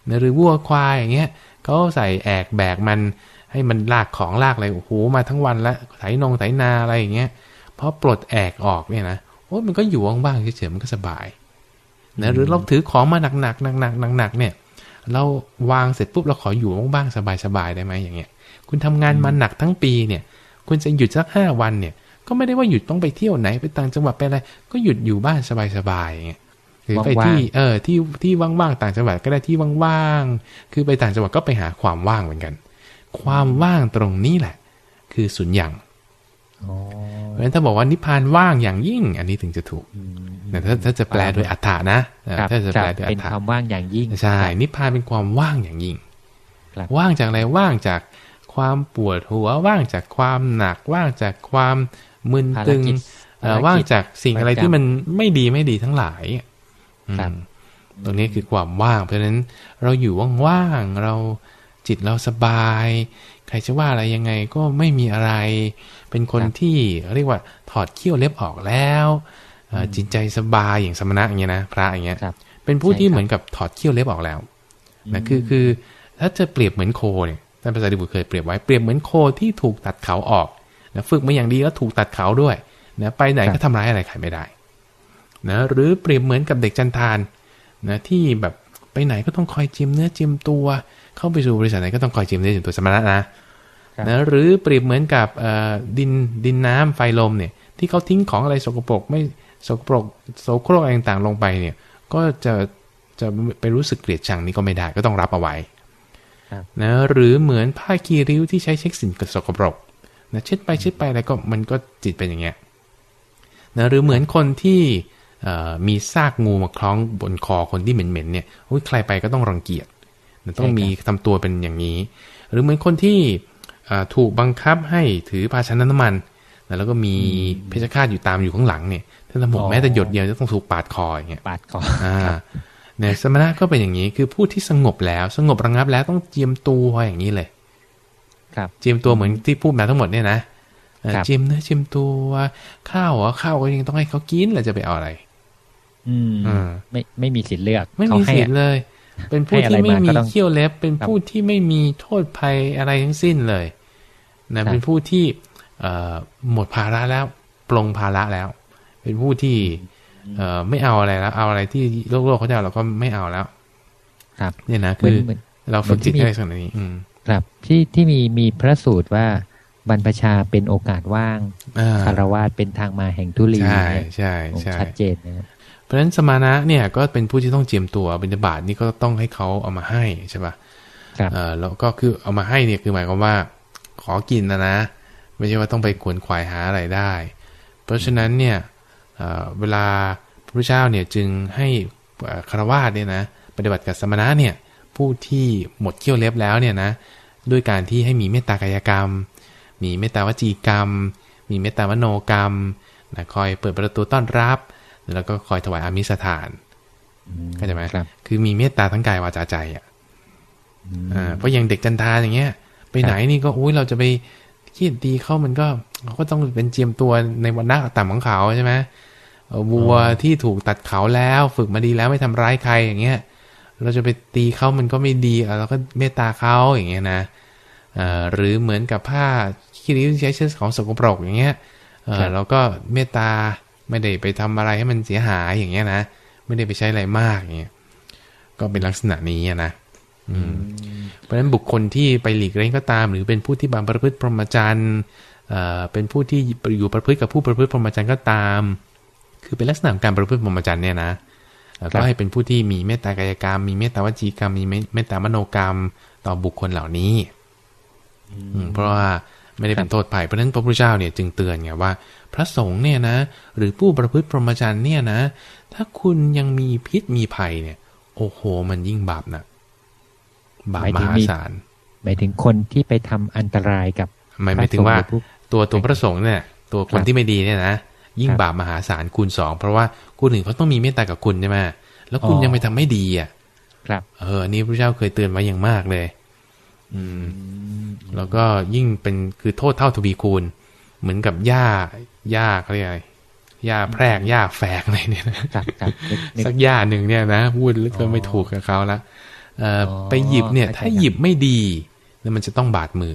นะหรือวัวควายอย่างเงี้ยเขาใส่แอกแบกมันให้มันลากของลากอะไรโอ้โหมาทั้งวันละไถนงไถนาอะไรอย่างเงี้ยพอปลดแอกออกเนี่ยนะ โอ้ยมันก็อยู่ว่างๆเฉยๆมันก็สบายนะหรือเราถือของมาหนักๆหนักๆหนักๆเนี่ย เราวางเสร็จปุ๊บเราขออยู่บ้างๆสบายๆได้ไหมอย่างเงี้ย คุณทำงานมาหนักทั้งปีเนี่ย คุณจะหยุดสักห้าวันเนี่ย ก็ไม่ได้ว่าหยุดต้องไปเที่ยวไหนไปต่างจังหวัดไปอะไรก็หยุดอยู่บ้านสบายๆอย่างเงี้ยหรือไปที่เออที่ที่ว่างๆต่างจังหวัดก็ได้ที่ว่างๆคือไปต่างจังหวัดก็ไปหาความว่างเหมือนกัน ความว่างตรงนี้แหละ คือสุญญ์อย่างอ๋อ เพราะฉะนั้นถ้าบอกว่านิพพานว่างอย่างยิ่ง อันนี้ถึงจะถูกอืมแต่ถ้าถ้าจะแปลโดยอัฏฐานะเออครับถ้าจะครัแปลบโดยอัเป็นฏฐาความว่างอย่างยิ่งใช่นิพพานเป็นความว่างอย่างยิ่งครับว่างจากอะไรว่างจากความปวดหัวว่างจากความหนักว่างจากความมึนภารตึงกิจเอ่อภารกิจว่างจากสิ่งอะไรประจำที่มันไม่ดีไม่ดีทั้งหลายครับอืมตรงนี้คือความว่าง เพราะฉะนั้นเราอยู่ว่างๆเราจิตเราสบาย ใครจะว่าอะไรยังไงก็ไม่มีอะไร เป็นคนที่เรียกว่าถอดเขี้ยวเล็บออกแล้วเอ่อจิตใจสบายอย่างสมณะอย่างเงี้ยนะพระอย่างเงี้ยครับเป็นผู้ที่ใช่ครับเหมือนกับถอดเขี้ยวเล็บออกแล้วนะคือคือถ้าจะเปรียบเหมือนโคเนี่ยท่านภาษาดิบุตรเคยเปรียบไว้เปรียบเหมือนโคที่ถูกตัดเขาออกนะฝึกมาอย่างดีแล้วถูกตัดเขาด้วยนะไปไหนก็ทำร้ายอะไรใครไม่ได้นะหรือเปรียบเหมือนกับเด็กจันทานนะที่แบบไปไหนก็ต้องคอยจิมเนื้อจิมตัว เข้าไปสู่บริษัทไหนก็ต้องคอยจิมเนื้อจิมตัวสมณะนะครับ นะหรือเปรียบเหมือนกับเอ่อดินดินน้ำไฟลมเนี่ย ที่เขาทิ้งของอะไรสกปรกไม่สกปรกโสโครกอะไรต่างๆลงไปเนี่ย ก็จะจะไปรู้สึกเกลียดชังนี่ก็ไม่ได้ก็ต้องรับเอาไว้ครับนะหรือเหมือนผ้าคีริ้วที่ใช้เช็คสิ่งสกปรกนะเช็ดไปเช็ดไปอะไรก็มันก็จิตเป็นอย่างเงี้ยนะหรือเหมือนคนที่เอ่อมีซากงูมาคล้องบนคอคนที่เหม็นๆเนี่ยอุ๊ยใครไปก็ต้องรังเกียจต้องมีทำตัวเป็นอย่างนี้ หรือเหมือนคนที่เอ่อ ถูกบังคับให้ถือภาชนะน้ำมัน แล้วก็มีเพชฌฆาตอยู่ตามอยู่ข้างหลังเนี่ยถ้าทำหมกแม้แต่หยดเดียวจะต้องถูกปาดคออย่างเงี้ยปาดคออ่าเนี่ยสมณะก็เป็นอย่างนี้คือผู้ที่สงบแล้ว สงบระงับแล้วต้องเจียมตัวอย่างนี้เลย ครับเจียมตัวเหมือนที่พูดมาทั้งหมดเนี่ยนะเอ่อครับเจียมเนื้อเจียมตัวข้าวเหรอข้าวก็ยังต้องให้เขากินเราจะไปเอาอะไรอืมอืมไม่ไม่มีสิทธิ์เลือกไม่เขามีให้สิทธิ์เลย เป็นผู้ให้อะไรที่ไม่มามีก็ต้องเขี้ยวเล็บ เป็นครับผู้ที่ไม่มีโทษภัยอะไรทั้งสิ้นเลยนะครับเป็นผู้ที่เอ่อหมดภาระแล้วปลงภาระแล้ว เป็นผู้ที่เอ่อไม่เอาอะไรแล้ว เอาอะไรที่โลกโลกเขาจะเอาเราก็ไม่เอาแล้ว ครับ เนี่ยนะเหมืคือนอเหมือนเราฝึกจิตเหมือนที่มีให้ขนาดนี้ อืมครับที่ที่มีมีพระสูตรว่าบรรพชาเป็นโอกาสว่างอ่าคารวาสเป็นทางมาแห่งทุลีใช่เนี่ยใช่โอ้ใช่ชัดเจนนะครับ เพราะฉะนั้นสมานะเนี่ยก็เป็นผู้ที่ต้องเจียมตัวบิณฑบาตนี่ก็ต้องให้เขาเอามาให้ใช่ป่ะครับเออแล้วก็คือเอามาให้เนี่ยคือหมายความว่า ขอกินนะนะ ไม่ใช่ว่าต้องไปขวนขวายหาอะไรได้ เพราะฉะนั้นเนี่ยเอ่อเวลาพระพุทธเจ้าเนี่ยจึงให้เอ่อคารวาสเนี่ยนะปฏิบัติกับสมณะเนี่ยผู้ที่หมดเขี้ยวเล็บแล้วเนี่ยนะด้วยการที่ให้มีเมตตากายกรรม มีเมตตาวจีกรรม มีเมตตามโนกรรมนะคอยเปิดประตูต้อนรับ แล้วก็คอยถวายอามิสถานอืมเข้าใจไหมครับ คือมีเมตตาทั้งกายวาจาใจอะอืมอ่าเพราะอย่างเด็กจันทาอย่างเงี้ย ไปไหนนี่ก็อุ้ยเราจะไปคิดดีเขามันก็เขาก็ต้องเป็นเจียมตัวในวันหน้าต่ำของเขาใช่ไหมเอ่อวัวที่ถูกตัดเขาแล้วฝึกมาดีแล้วไม่ทำร้ายใครอย่างเงี้ย เราจะไปตีเขามันก็ไม่ดีอะเราก็เมตตาเขาอย่างเงี้ยนะเอ่อหรือเหมือนกับผ้าขี้ริ้วที่ใช้เชื้อของสกปรกอย่างเงี้ยเออเราก็เมตตา ไม่ได้ไปทำอะไรให้มันเสียหายอย่างเงี้ยนะไม่ได้ไปใช้อะไรมากอย่างเงี้ยก็เป็นลักษณะนี้อะนะอืมเพราะฉะนั้นบุคคลที่ไปหลีกเล่นก็ตาม หรือเป็นผู้ที่บางประพฤติพรหมจรรย์เอ่อเป็นผู้ที่อยู่ประพฤติกับผู้ประพฤติพรหมจรรย์ก็ตาม คือเป็นลักษณะของการประพฤติพรหมจรรย์เนี่ยนะเอ่อครัก็บให้เป็นผู้ที่มีเมตตากายกรรม มีเมตตาวจีกรรม มีเมตตามโนกรรมต่อบุคคลเหล่านี้ อืมเพราะว่าไม่ได้เป็นโทษภัยเพราะฉะนั้นพระพุทธเจ้าเนี่ยจึงเตือนไงว่า พระสงฆ์เนี่ยนะ หรือผู้ประพฤติพรหมจรรย์เนี่ยนะ ถ้าคุณยังมีพิษมีภัยเนี่ย โอ้โห มันยิ่งบาปหนะบาปมหาศาลหมายถึงคนที่ไปทำอันตรายกับหมายหมายถึงว่าพระสงฆ์หรือผู้ตัวตัวพระสงฆ์เนี่ย ตัวคนครับที่ไม่ดีเนี่ยนะยิ่งครับบาปมหาศาลคูณสองเพราะว่าคนอื่นเขาต้องมีเมตตากับคุณใช่ไหมแล้วคุณอ๋อยังไปทำไม่ดีอะ ครับ เอออันนี้พระเจ้าเคยเตือนไว้อย่างมากเลย อืม แล้วก็ยิ่งเป็นคือโทษเท่าทวีคูณ เหมือนกับหญ้าหญ้าเขาเรียกอะไรหญ้าแพรกหญ้าแฝกอะไรเนี่ยนะครับครับนึกนึกสักหญ้าหนึ่งเนี่ยนะพูดแล้วก็อ๋อไม่ถูกกับเขาละเอ่อออไปหยิบเนี่ยเข้าใจถ้าหยิบไม่ดีแล้วมันจะต้องบาดมือ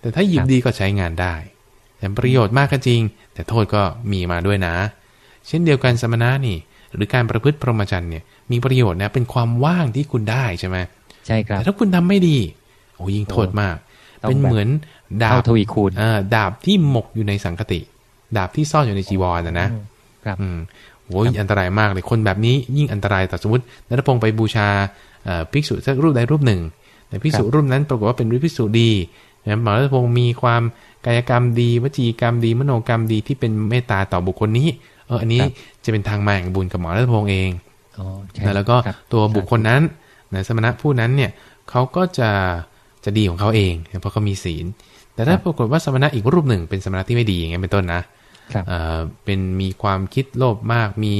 แต่ถ้าหยิบครับดีก็ใช้งานได้ แต่ประโยชน์มากก็จริง แต่โทษก็มีมาด้วยนะ เช่นเดียวกันสมณะนี่ หรือการประพฤติพรหมจรรย์เนี่ย มีประโยชน์นะเป็นความว่างที่คุณได้ใช่ไหมใช่ครับแต่ถ้าคุณทำไม่ดีโอ้ยิ่งโทษมากต้อง เป็นเหมือนดาเท่าบทวีคูณอ่าดาบที่หมกอยู่ในสังคติ ดาบที่ซ่อนอยู่ในจีวรนะนะครับอืมโอ้ยอันตรายมากเลยคนแบบนี้ยิ่งอันตรายแต่สมมตินัทพงศ์ไปบูชาเอ่อภิกษุสักรูปใดรูปหนึ่งแต่ภิกษุครับรูปนั้นปรากฏว่าเป็นภิกษุดีนะหมอนัทพงศ์มีความกายกรรมดีวจีกรรมดี มโนกรรมดีที่เป็นเมตตาต่อบุคคลนี้เอออันนี้จะเป็นทางมาแห่งบุญกับหมอนัทพงศ์เองอ๋อใช่นะแล้วก็ครับตัวบุคคลนั้นนะสมณะผู้นั้นเนี่ยเขาก็จะ จะดีของเขาเอง เพราะเขามีศีล แต่ถ้าปรากฏว่าสมณะอีกรูปหนึ่งเป็นสมณะที่ไม่ดีอย่างเงี้ยเป็นต้นนะครับเอ่อเป็นมีความคิดโลภมากมี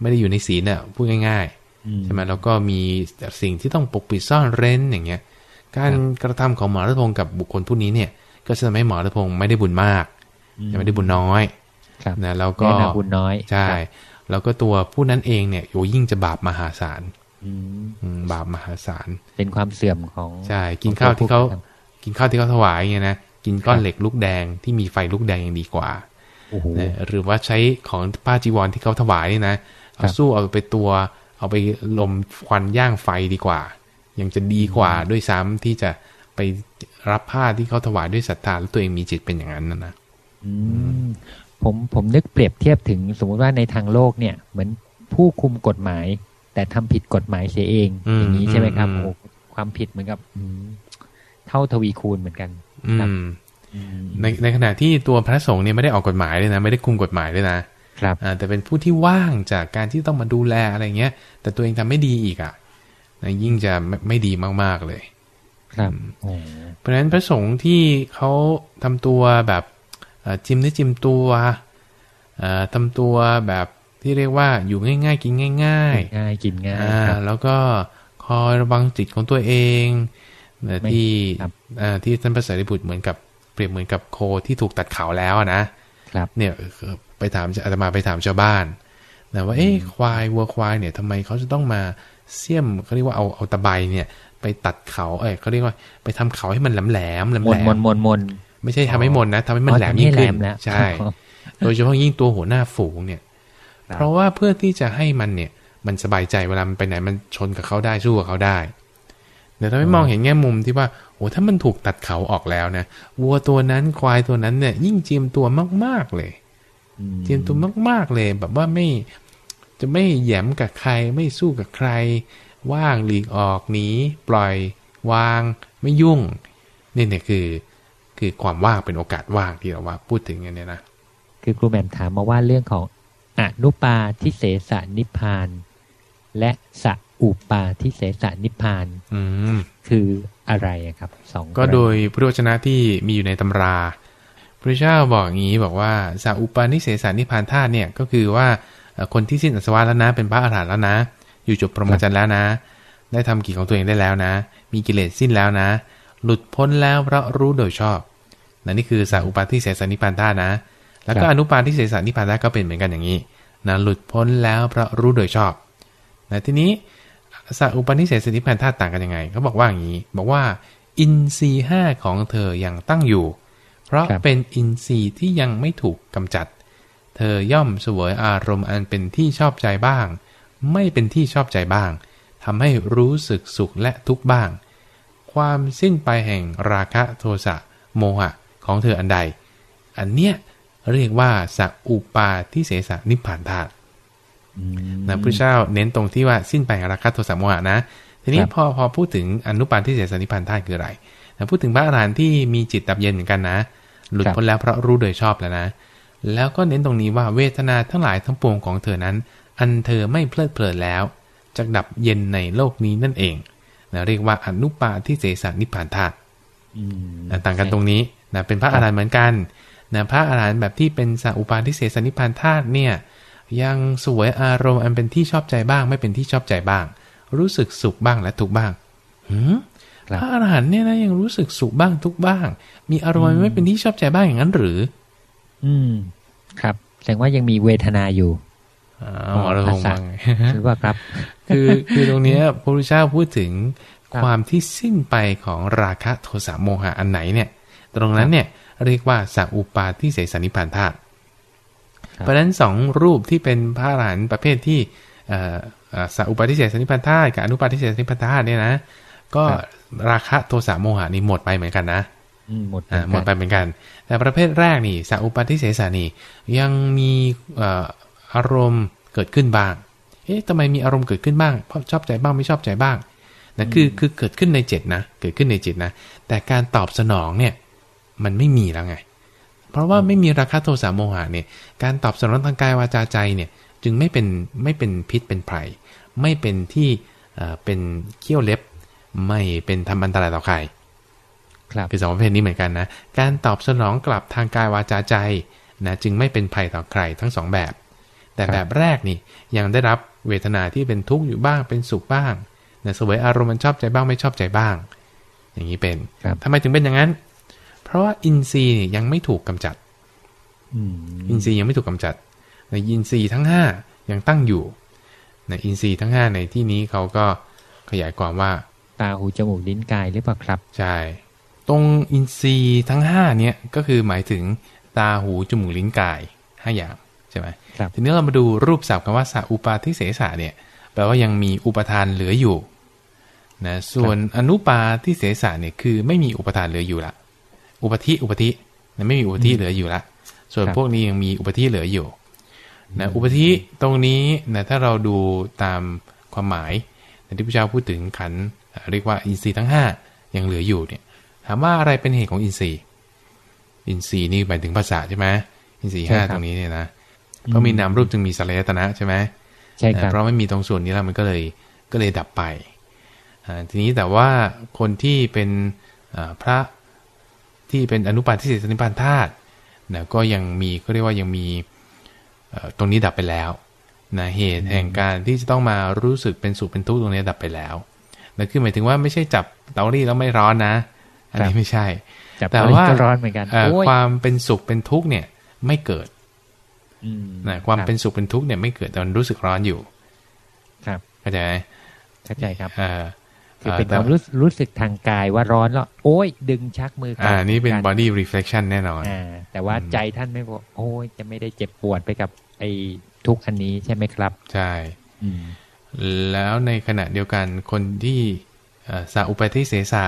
ไม่ได้อยู่ในศีลน่ะพูดง่ายอืมๆใช่ไหมแล้วก็มีสิ่งที่ต้องปกปิดซ่อนเร้นอย่างเงี้ย การกระทำของหมอรัตพงศ์กับบุคคลผู้นี้เนี่ย ก็จะทำให้หมอรัตพงศ์ไม่ได้บุญมากอืมไม่ได้บุญน้อยครับนะแล้วก็แน่นาบุญน้อยใช่ครับแล้วก็ตัวผู้นั้นเองเนี่ยโยยิ่งจะบาปมหาศาลอืมอืม บาปมหาศาล เป็นความเสื่อมของใช่กินข้าวที่เขาครับกินข้าวที่เขาถวายเงี้ยนะกินก้อคนรับเหล็กลูกแดงที่มีไฟลูกแดงยังดีกว่าโอ้โหนะหรือว่าใช้ของป้าจีวรที่เขาถวายนี่นะครัเอาบสู้เอาไปตัว เอาไปลมควันย่างไฟดีกว่า ยังจะดีกว่าด้วยซ้ำที่จะไปรับผ้าที่เขาถวายด้วยศรัทธาแล้วตัวเองมีจิตเป็นอย่างนั้นนะนะอืมผมผมนึกเปรียบเทียบถึงสมมุติว่าในทางโลกเนี่ย เหมือนผู้คุมกฎหมาย แต่ทำผิดกฎหมายเสียเองอืมอย่างนี้ใช่ไหมครับอืมโอ้โหความผิดเหมือนกับอืมเท่าทวีคูณเหมือนกันอืครับมอืมในในขณะที่ตัวพระสงฆ์เนี่ยไม่ได้ออกกฎหมายเลยนะ ไม่ได้คุมกฎหมายเลยนะครับอ่าแต่เป็นผู้ที่ว่างจากการที่ต้องมาดูแลอะไรเงี้ย แต่ตัวเองทำไม่ดีอีกอะนะยิ่งจะไม่ไม่ดีมากๆเลย ครับโอ้เพราะฉะนั้นพระสงฆ์ที่เขาทำตัวแบบเอ่อจิ้มเนื้อจิ้มตัวเอ่อทำตัวแบบ ที่เรียกว่าอยู่ง่าย ๆ กินง่ายง่ายกินๆง่ายอ่าครับแล้วก็คอยระวังจิตของตัวเองเอ่อไม่ที่ครับเอ่อที่ท่านพระสารีบุตรเหมือนกับเปรียบเหมือนกับโคที่ถูกตัดเขาแล้วอะนะครับเนี่ยเออไปถามอาตมาไปถามชาวบ้านนะว่าเอ๊ะควายวัวควายเนี่ยทำไมเขาจะต้องมาเสี้ยมเขาเรียกว่าเอาเอาตะไบเนี่ย ไปตัดเขาเอ้ยเขาเรียกว่าไปทำเขาให้มันแหลมแหลมแหลมมแหลนมนมมนมนไม่ใช่ทำให้มนนะทำให้มันอ๋อแหลมทำให้ยิ่งขึ้นแหลมแล้วใช่ โดยเฉพาะยิ่งตัวหัวหน้าฝูงเนี่ยครับ เพราะว่าเพื่อที่จะให้มันเนี่ย มันสบายใจเวลามันไปไหนมันชนกับเขาได้สู้กับเขาได้แต่ถ้าไม่มองเห็นแง่มุมที่ว่าโอ้ถ้ามันถูกตัดเขาออกแล้วนะวัวตัวนั้นควายตัวนั้นเนี่ยยิ่งเจียมตัวมาก ๆเลยอืมเจียมตัวมาก ๆเลย แบบว่าไม่จะไม่แหยมกับใคร ไม่สู้กับใคร ว่างหลีกออกหนีปล่อยวาง ไม่ยุ่งนี่เนี่ยคือ คือความว่างเป็นโอกาสว่างที่เราว่าพูดถึงกันเนี่ยนะคือครูแหม่มถามมาว่าเรื่องของ อนุปาทิเสสนิพพาน และสอุปาทิเสสนิพพานอืมคืออะไรอะครับสองก็โดยพระวจนะที่มีอยู่ในตำรา พระเจ้าบอกอย่างนี้บอกว่าสาอุปานิเสสานิพพานธาตุเนี่ยก็คือว่าเอ่อคนที่สิ้นอาสวะแล้วนะ เป็นพระอรหันต์แล้วนะ อยู่จบปรหมจรรย์แล้วนะ ได้ทำกิจของตัวเองได้แล้วนะ มีกิเลสสิ้นแล้วนะ หลุดพ้นแล้วเพราะรู้โดยชอบนั่นนี่คือสาอุปาทิเสสานิพพานธาตุนะ แล้วก็อนุปาทิเสสานิพพานธาตุก็เป็นเหมือนกันอย่างนี้นะหลุดพ้นแล้วเพราะรู้โดยชอบนะทีนี้สัอุปนิเสสนิพพานธาตุต่างกันยังไงเขาบอกว่าอย่างนี้ บอกว่า อินทรีย์ห้าของเธอยังตั้งอยู่ เพราะเป็นอินทรีย์ที่ยังไม่ถูกกำจัด เธอย่อมเสวยอารมณ์อันเป็นที่ชอบใจบ้าง ไม่เป็นที่ชอบใจบ้างทำให้รู้สึกสุขและทุกข์บ้าง ความสิ้นไปแห่งราคะโทสะโมหะของเธออันใด อันเนี้ย เรียกว่าสัอุปาทิเสสนิพพานธาตุอืมนะพระเจ้าเน้นตรงที่ว่าสิ้นไปแห่งราคะโทสะโมหะนะ ทีนี้ครับพอพอพูดถึงอนุปาทิเสสนิพพานธาตุคืออะไรนะพูดถึงพระอรหันต์ที่มีจิตดับเย็นเหมือนกันนะ หลุดครับพ้นแล้วเพราะรู้โดยชอบแล้วนะ แล้วก็เน้นตรงนี้ว่าเวทนาทั้งหลายทั้งปวงของเธอนั้น อันเธอไม่เพลิดเพลินแล้วจะดับเย็นในโลกนี้นั่นเองนะเรียกว่าอนุปาทิเสสนิพพานธาตุอืมนะต่างกันตรงนี้นะเป็นพระอรหันต์เหมือนกัน นะพระอรหันต์แบบที่เป็นสัอุปาทิเสสนิพพานธาตุเนี่ยยังสวยอารมณ์อันเป็นที่ชอบใจบ้าง ไม่เป็นที่ชอบใจบ้าง รู้สึกสุขบ้างและทุกข์บ้างหืมครับพระอรหันต์เนี่ยนะยังรู้สึกสุขบ้างทุกข์บ้าง มีอารมณ์ไม่เป็นที่ชอบใจบ้างอย่างนั้นหรือ อืม ครับแสดงว่ายังมีเวทนาอยู่อ้าวอารมณ์ว่าไงหรือว่าครับ คือคือตรงเนี้ยพระพุทธเจ้าพูดถึงครับความที่สิ้นไปของราคะโทสะโมหะอันไหนเนี่ย ตรงนั้นเนี่ย เรียกว่าสัอุปาทิเสสนิพพานธาตุครับเพราะฉะนั้นสองรูปที่เป็นพระอรหันต์ประเภทที่เอ่อเอ่อสัอุปาทิเสสนิพพานธาตุกับอนุปาทิเสสนิพพานธาตุเนี่ยนะก็ราคะโทสะโมหะนี่หมดไปเหมือนกันนะอืมหมดอ่าหมดไปเหมือนกัน แต่ประเภทแรกนี่สัอุปาทิเสสานี่ยังมีเอ่ออารมณ์เกิดขึ้นบ้างเอ๊ะทำไมมีอารมณ์เกิดขึ้นบ้างเพราะชอบใจบ้างไม่ชอบใจบ้างนะคือคือเกิดขึ้นในจิตนะ เกิดขึ้นในจิตนะ แต่การตอบสนองเนี่ย มันไม่มีแล้วไง เพราะว่าไม่มีราคะโทสะโมหะเนี่ย การตอบสนองทางกายวาจาใจเนี่ย จึงไม่เป็นไม่เป็นพิษเป็นภัยไม่เป็นที่เอ่อเป็นเขี้ยวเล็บ ไม่เป็นทำอันตรายต่อใครครับคือสองประเภทนี้เหมือนกันนะ การตอบสนองกลับทางกายวาจาใจนะจึงไม่เป็นภัยต่อใครทั้งสองแบบ แต่ครับแบบแรกนี่ยังได้รับเวทนาที่เป็นทุกข์อยู่บ้างเป็นสุขบ้างนะสวยอารมณ์มันชอบใจบ้างไม่ชอบใจบ้าง อย่างนี้เป็นครับทำไมถึงเป็นอย่างนั้นเพ ราะว่าอินทรีย์เนี่ยยังไม่ถูกกำจัดอืมอินทรีย์ยังไม่ถูกกำจัด ในอินทรีย์ทั้งห้ายังตั้งอยู่ในอินทรีย์ทั้งห้าในที่นี้เขาก็ขยายความว่า ตาหูจมูกลิ้นกายหรือเปล่าครับใช่ตรงอินทรีย์ทั้งห้าเนี่ยก็คือหมายถึงตาหูจมูกลิ้นกายห้าอย่างใช่ไหมครับทีนี้เรามาดูรูปศัพท์คำว่าสาอุปาทิเสสะเนี่ยแปลว่ายังมีอุปทานเหลืออยู่นะส่วนอนุปาทิเสสะเนี่ยคือไม่มีอุปทานเหลืออยู่ละ อุปธิอุปธินะไม่มีอุปธิเหลืออยู่ละส่วนครับพวกนี้ยังมีอุปธิเหลืออยู่นะอุปธิตรงนี้นะถ้าเราดูตามความหมายนะที่พระเจ้าพูดถึงขันธ์เอ่อเรียกว่าอินทรีย์ทั้งห้ายังเหลืออยู่เนี่ยถามว่าอะไรเป็นเหตุของอินทรีย์ อินทรีย์นี่หมายถึงภาษาใช่ไหมอินทรีย์ห้าใช่ครับตรงนี้เนี่ยนะเพราะมีนามรูปจึงมีสลายตนะใช่ไหมใช่ครับเพราะไม่มีตรงส่วนนี้แล้วมันก็เลยก็เลยดับไปอ่าทีนี้แต่ว่าคนที่เป็นอ่าพระ ที่เป็นอนุปาทิเศษนิพพานธาตุนะก็ยังมีก็เรียกว่ายังมีเอ่อตรงนี้ดับไปแล้วนะเหตุแห่งการที่จะต้องมารู้สึกเป็นสุขเป็นทุกข์ตรงนี้ดับไปแล้วนั่นคือหมายถึงว่าไม่ใช่จับเตารีดแล้วไม่ร้อนนะ อันนี้ไม่ใช่จับแต่เตารีดว่าก็ร้อนเหมือนกันเอ่อโอ้ยความเป็นสุขเป็นทุกข์เนี่ยไม่เกิดอืมนะความรับเป็นสุขเป็นทุกข์เนี่ยไม่เกิดแต่มันรู้สึกร้อนอยู่ ครับเข้าใจไหมเข้าใจครับเอ่อ คือเป็นคแต่วามรู้รู้สึกทางกายว่าร้อนแล้ว โอ้ย ดึงชักมือกัอ่านี่เป็นกั body reflection แน่นอนอ่าแต่ว่าอืมใจท่านไม่บอกโอ้ยจะไม่ได้เจ็บปวดไปกับไอ้ทุกข์อันนี้ใช่ไหมครับ ใช่อืมแล้วในขณะเดียวกันคนที่เอ่อสาอุปาทิเสสะ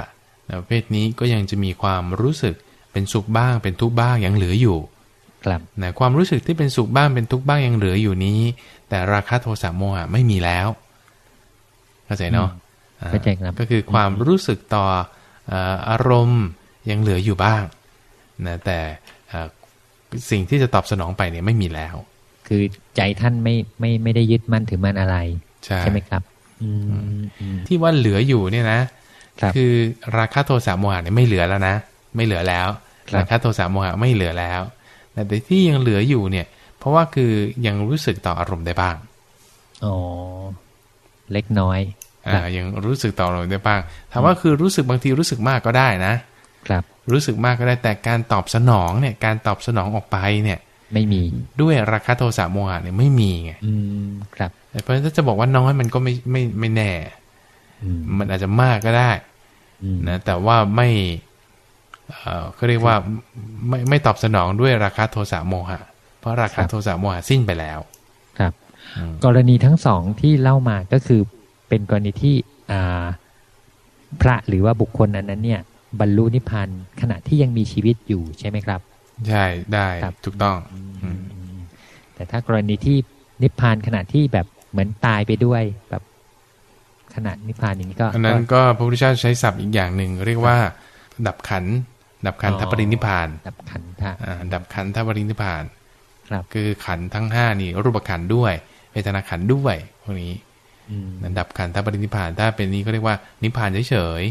ประเภทนี้ก็ยังจะมีความรู้สึกเป็นสุขบ้าง เป็นทุกข์บ้างยังเหลืออยู่ ครับนะความรู้สึกที่เป็นสุขบ้างเป็นทุกข์บ้างยังเหลืออยู่นี้ แต่ราคะโทสะโมหะไม่มีแล้วเข้าใจเนาะอ่า เข้าใจครับก็คือความรู้สึกต่อเอ่ออารมณ์ยังเหลืออยู่บ้างนะแต่เอ่อสิ่งที่จะตอบสนองไปเนี่ยไม่มีแล้ว คือใจท่านไม่ไม่ไม่ได้ยึดมั่นถือมั่นอะไร ใช่ใช่ไหมครับอืมอืมที่ว่าเหลืออยู่เนี่ยนะครับอราคะโทสะโมหะเนี่ยไม่เหลือแล้วนะ ไม่เหลือแล้วครับราคะโทสะโมหะไม่เหลือแล้ว แต่ที่ยังเหลืออยู่เนี่ย เพราะว่าคือยังรู้สึกต่ออารมณ์ได้บ้างอ๋อเล็กน้อยอ่า ยังรู้สึกต่ออารมณ์ได้บ้างถามว่าคือรู้สึกบางทีรู้สึกมากก็ได้นะครับ รู้สึกมากก็ได้แต่การตอบสนองเนี่ย การตอบสนองออกไปเนี่ย ไม่มีด้วยราคะโทสะโมหะเนี่ยไม่มีไงอืมครับเพราะฉะนั้นถ้าจะบอกว่าน้อยมันก็ไม่ไม่ไม่แน่อืมมันอาจจะมากก็ได้อืมนะแต่ว่าไม่เอ่อเขาเรียกว่าไม่ไม่ตอบสนองด้วยราคาโทสะโมหะ เพราะราคาโทสะโมหะสิ้นไปแล้ว ครับอืมกรณีทั้งสองที่เล่ามาก็คือ เป็นกรณีที่อ่าพระหรือว่าบุคคลอันนั้นเนี่ย บรรลุนิพพานขณะที่ยังมีชีวิตอยู่ใช่ไหมครับ ใช่ได้ครับถูกต้องอืมแต่ถ้ากรณีที่นิพพานขณะที่แบบเหมือนตายไปด้วยแบบขณะนิพพานอย่างนี้ก็อันนั้นก็พระพุทธเจ้าใช้ศัพท์อีกอย่างหนึ่งเรียกว่า ดับขันธ์ดับขันธปรินิพพาน ดับขันธ์ธะอ่าดับขันธปรินิพพาน ครับ คือขันธ์ทั้งห้านี่รูปขันธ์ด้วยเวทนาขันธ์ด้วยพวกนี้อืม นั้นดับขันธปรินิพพานถ้าเป็นนี้ก็เรียกว่านิพพานเฉย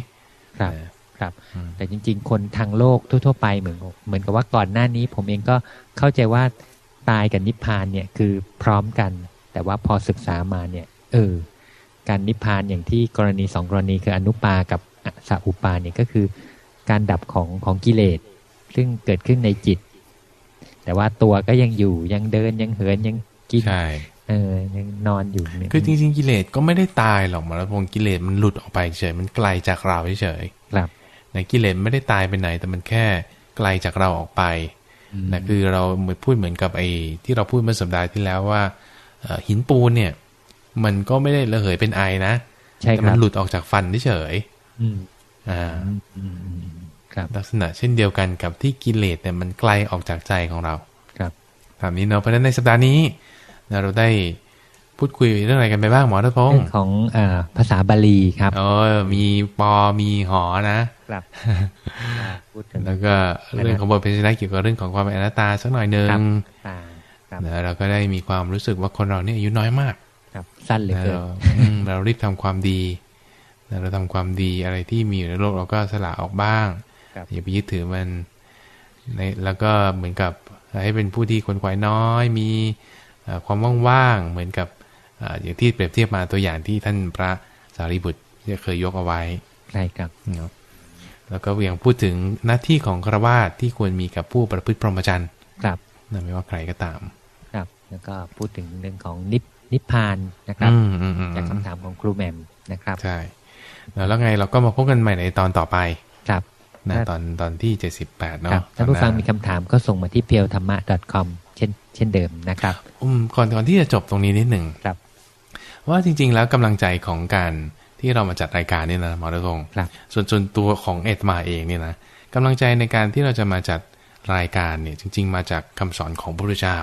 ครับเออครับอืมแต่จริง ๆ คนทางโลกทั่ว ๆ ไปเหมือนเหมือนกับว่าก่อนหน้านี้ ผมเองก็เข้าใจว่าตายกับนิพพานเนี่ยคือพร้อมกัน แต่ว่าพอศึกษามาเนี่ย เออ การนิพพานอย่างที่กรณีสองกรณีคืออนุปากับอสัอุปาเนี่ยก็คือ การดับของของกิเลส ซึ่งเกิดขึ้นในจิต แต่ว่าตัวก็ยังอยู่ยังเดินยังเหินยังกินใช่ เออยังนอนอยู่เนี่ยคือจริงๆกิเลสก็ไม่ได้ตายหรอกหมอรัตพงศ์กิเลสมันหลุดออกไปเฉยมันไกลจากเราเฉยครับๆนะกิเลสไม่ได้ตายไปไหน แต่มันแค่ไกลจากเราออกไปนะคือเราเหมือนพูดเหมือนกับไอ้ที่เราพูดเมื่อสัปดาห์ที่แล้วว่าเอ่อหินปูนเนี่ย มันก็ไม่ได้ระเหยเป็นไอนะใช่แต่คมัรับหลุดออกจากฟันเฉยอืมๆอ่าอืมอืมอืมครับลักษณะเช่นเดียวกันกับที่กิเลสเนี่ยมันไกลออกจากใจของเรา ครับตามนี้เนาะเพราะฉะนั้นในสัปดาห์นี้ นะเราได้พูดคุยเรื่องอะไรกันไปบ้างหมอรัตพงเรื่อศ์งของอาภาษาบาลีครับเออมีปอมีหอนะครับพูดถึงแล้วก็เรื่องของบทเพลงชนะเกี่ยวกับเรื่องของความเป็นอนัตตาสักหน่อยหนึ่งครับอ่าครับนะเราก็ได้มีความรู้สึกว่าคนเราเนี่ยอายุน้อยมาก ครับ สั้นเหลยนะเกินเราอืมเรารีบทำความดีนะเราทำความดีอะไรที่มีอยู่ในโลกเราก็สละออกบ้างครับอย่าไปยึดถือมันในแล้วก็เหมือนกับให้เป็นผู้ที่คนขวายน้อยมีเอ่อ ความว่างๆเหมือนกับเอ่ออย่างที่เปรียบเทียบมาตัวอย่างที่ท่านพระสารีบุตรที่เคยยกเอาไว้ใช่ครับเนาะแล้วก็ยังพูดถึงหน้าที่ของครวาสที่ควรมีกับผู้ประพฤติพรหมจรรย์ครับนะไม่ว่าใครก็ตาม ครับ แล้วก็พูดถึงเรื่องของนิพนิพพานนะครับอืมอืมอืมจากคำถามของครูแหมมนะครับใช่แล้วแล้วไงเราก็มาพบกันใหม่ในตอนต่อไปครับนะครับตอนตอนที่เจ็ดสิบแปดคเนาะรับท่านผู้ฟังตอหมีคำถามก็ส่งมาที่ p e e l t h a m m a com เช่นเช่นเดิมนะครับอืมก่อนก่อนที่จะจบตรงนี้นิดหนึ่งครับ ว่าจริง ๆ แล้วกำลังใจของการที่เรามาจัดรายการเนี่ยนะหมอระทงครับส่วนส่วนตัวของเอ็ดมาเองเนี่ยนะกำลังใจในการที่เราจะมาจัดรายการเนี่ย จริง ๆ มาจากคำสอนของพระพุทธเจ้า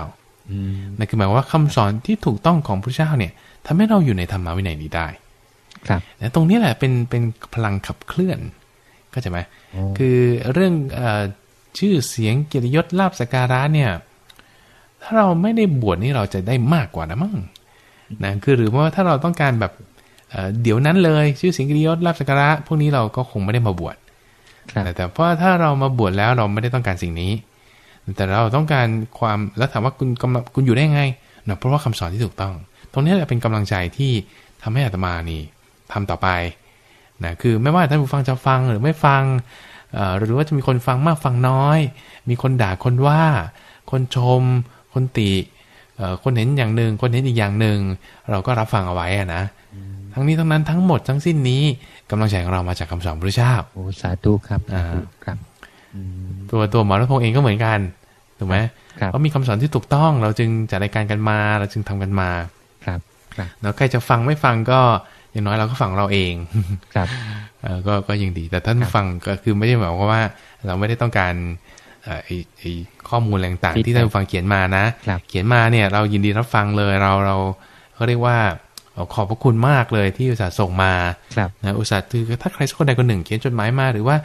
อืมนั่นคือหมายว่าคำสอนที่ถูกต้องของพระพุทธเจ้าเนี่ยทำให้เราอยู่ในธรรมวินัยนี้ได้ ครับแต่ตรงนี้แหละเป็นเป็นพลังขับเคลื่อนก็จะไหมโอ้คือเรื่องเออชื่อเสียงเกียรติยศลาบสกการะเนี่ย ถ้าเราไม่ได้บวชนี่เราจะได้มากกว่านะมั้งนะคือหรือว่าถ้าเราต้องการแบบเอ่อเดี๋ยวนั้นเลยชื่อสิงกิริยศลาบสักการะพวกนี้เราก็คงไม่ได้มาบวชครับแต่แต่เพราะถ้าเรามาบวชแล้วเราไม่ได้ต้องการสิ่งนี้ แต่เราต้องการความแล้วถามว่าคุณกำลังคุณอยู่ได้ไงเนาะเพราะว่าคำสอนที่ถูกต้อง ตรงนี้แหละเป็นกำลังใจที่ทำให้อาตมานี่ทำต่อไปนะคือไม่ว่าท่านผู้ฟังจะฟังหรือไม่ฟังเอ่อหรือว่าจะมีคนฟังมากฟังน้อย มีคนด่าคนว่า คนชม คนติเอ่อคนเห็นอย่างหนึ่งคนเห็นอีกอย่างหนึ่งเราก็รับฟังเอาไว้อะนะทั้งนี้ทั้งนั้นทั้งหมดทั้งสิ้นนี้กำลังใจของเรามาจากคำสอนพระเจ้าโอ้สาธุครับอ่าสาธุครับอืมตัวตัวหมอรัตพงษ์เองก็เหมือนกันถูกไหมครับเพราะมีคำสอนที่ถูกต้อง เราจึงจัดรายการกันมา เราจึงทำกันมาครับครับแล้วใครจะฟังไม่ฟังก็อย่างน้อยเราก็ฟังเราเองครับเออก็ก็ยังดี แต่ท่านครับฟังก็คือไม่ได้หมายความว่า เราไม่ได้ต้องการเอ่อ ไอ้ไอ้ข้อมูลอะไรต่างๆ Feedback ที่ท่านผู้ฟังเขียนมานะครับเขียนมาเนี่ยเรายินดีรับฟังเลยเราเราเขาเรียกว่าเอ่อขอบพระคุณมากเลยที่อุตส่าห์ส่งมาครับนะอุตส่าห์คือถ้าใครสักคนใดคนหนึ่งเขียนจดหมายมาหรือว่า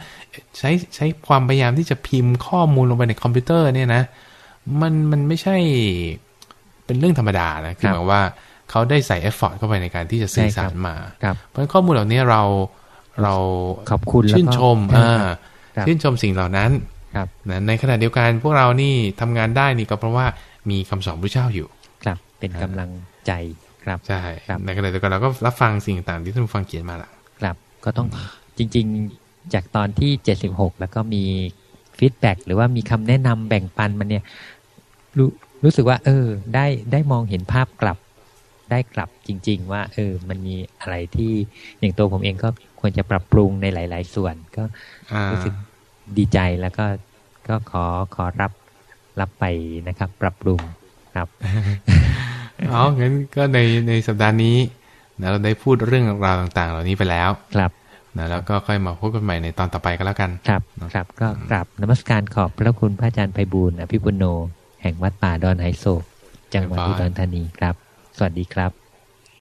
ใช้ใช้ความพยายามที่จะพิมพ์ข้อมูลลงไปในคอมพิวเตอร์เนี่ยนะ มันมันไม่ใช่เป็นเรื่องธรรมดานะคือหมายว่าเขาได้ใส่เอฟฟอร์ตเข้าไปในการที่จะสื่อสารมาครับเพราะฉะนั้นข้อมูลเหล่านี้เราเราขอบคุณแล้วก็ชื่นชมครับอ่าครับชื่นชมสิ่งเหล่านั้น ครับนะในขณะเดียวกันพวกเรานี่ทำงานได้นี่ก็เพราะว่ามีคำสอนพระเจ้าอยู่ครับเป็นกำลังใจครับใช่ครับในขณะเดียวกันเราก็รับฟังสิ่งต่างๆที่ท่านผู้ฟังเขียนมาละครับ ก็ต้องจริง ๆจากตอนที่ 76 แล้วก็มีฟีดแบ็หรือว่ามีคำแนะนำแบ่งปันมันเนี่ยรู้รู้สึกว่า เออ ได้ได้มองเห็นภาพกลับ ได้กลับจริง ๆ ว่า เออ มันมีอะไรที่อย่างตัวผมเองก็ควรจะปรับปรุงในหลาย ๆ ส่วนก็อ่ารู้สึก ดีใจแล้วก็ก็ขอขอรับรับไปนะครับ ปรับปรุงครับอ๋องั้นก็ในในสัปดาห์นี้นะเราได้พูดเรื่องราวต่างๆ เหล่านี้ไปแล้วครับนะแล้วก็ค่อยมาพบกันใหม่ในตอนต่อไปก็แล้วกัน ครับครับก็กราบนมัสการขอบพระคุณพระอาจารย์ไพบูลย์อภิปุโน แห่งวัดป่าดอนไฮโศกจังหวัดครับอุดรธานีครับ สวัสดีครับ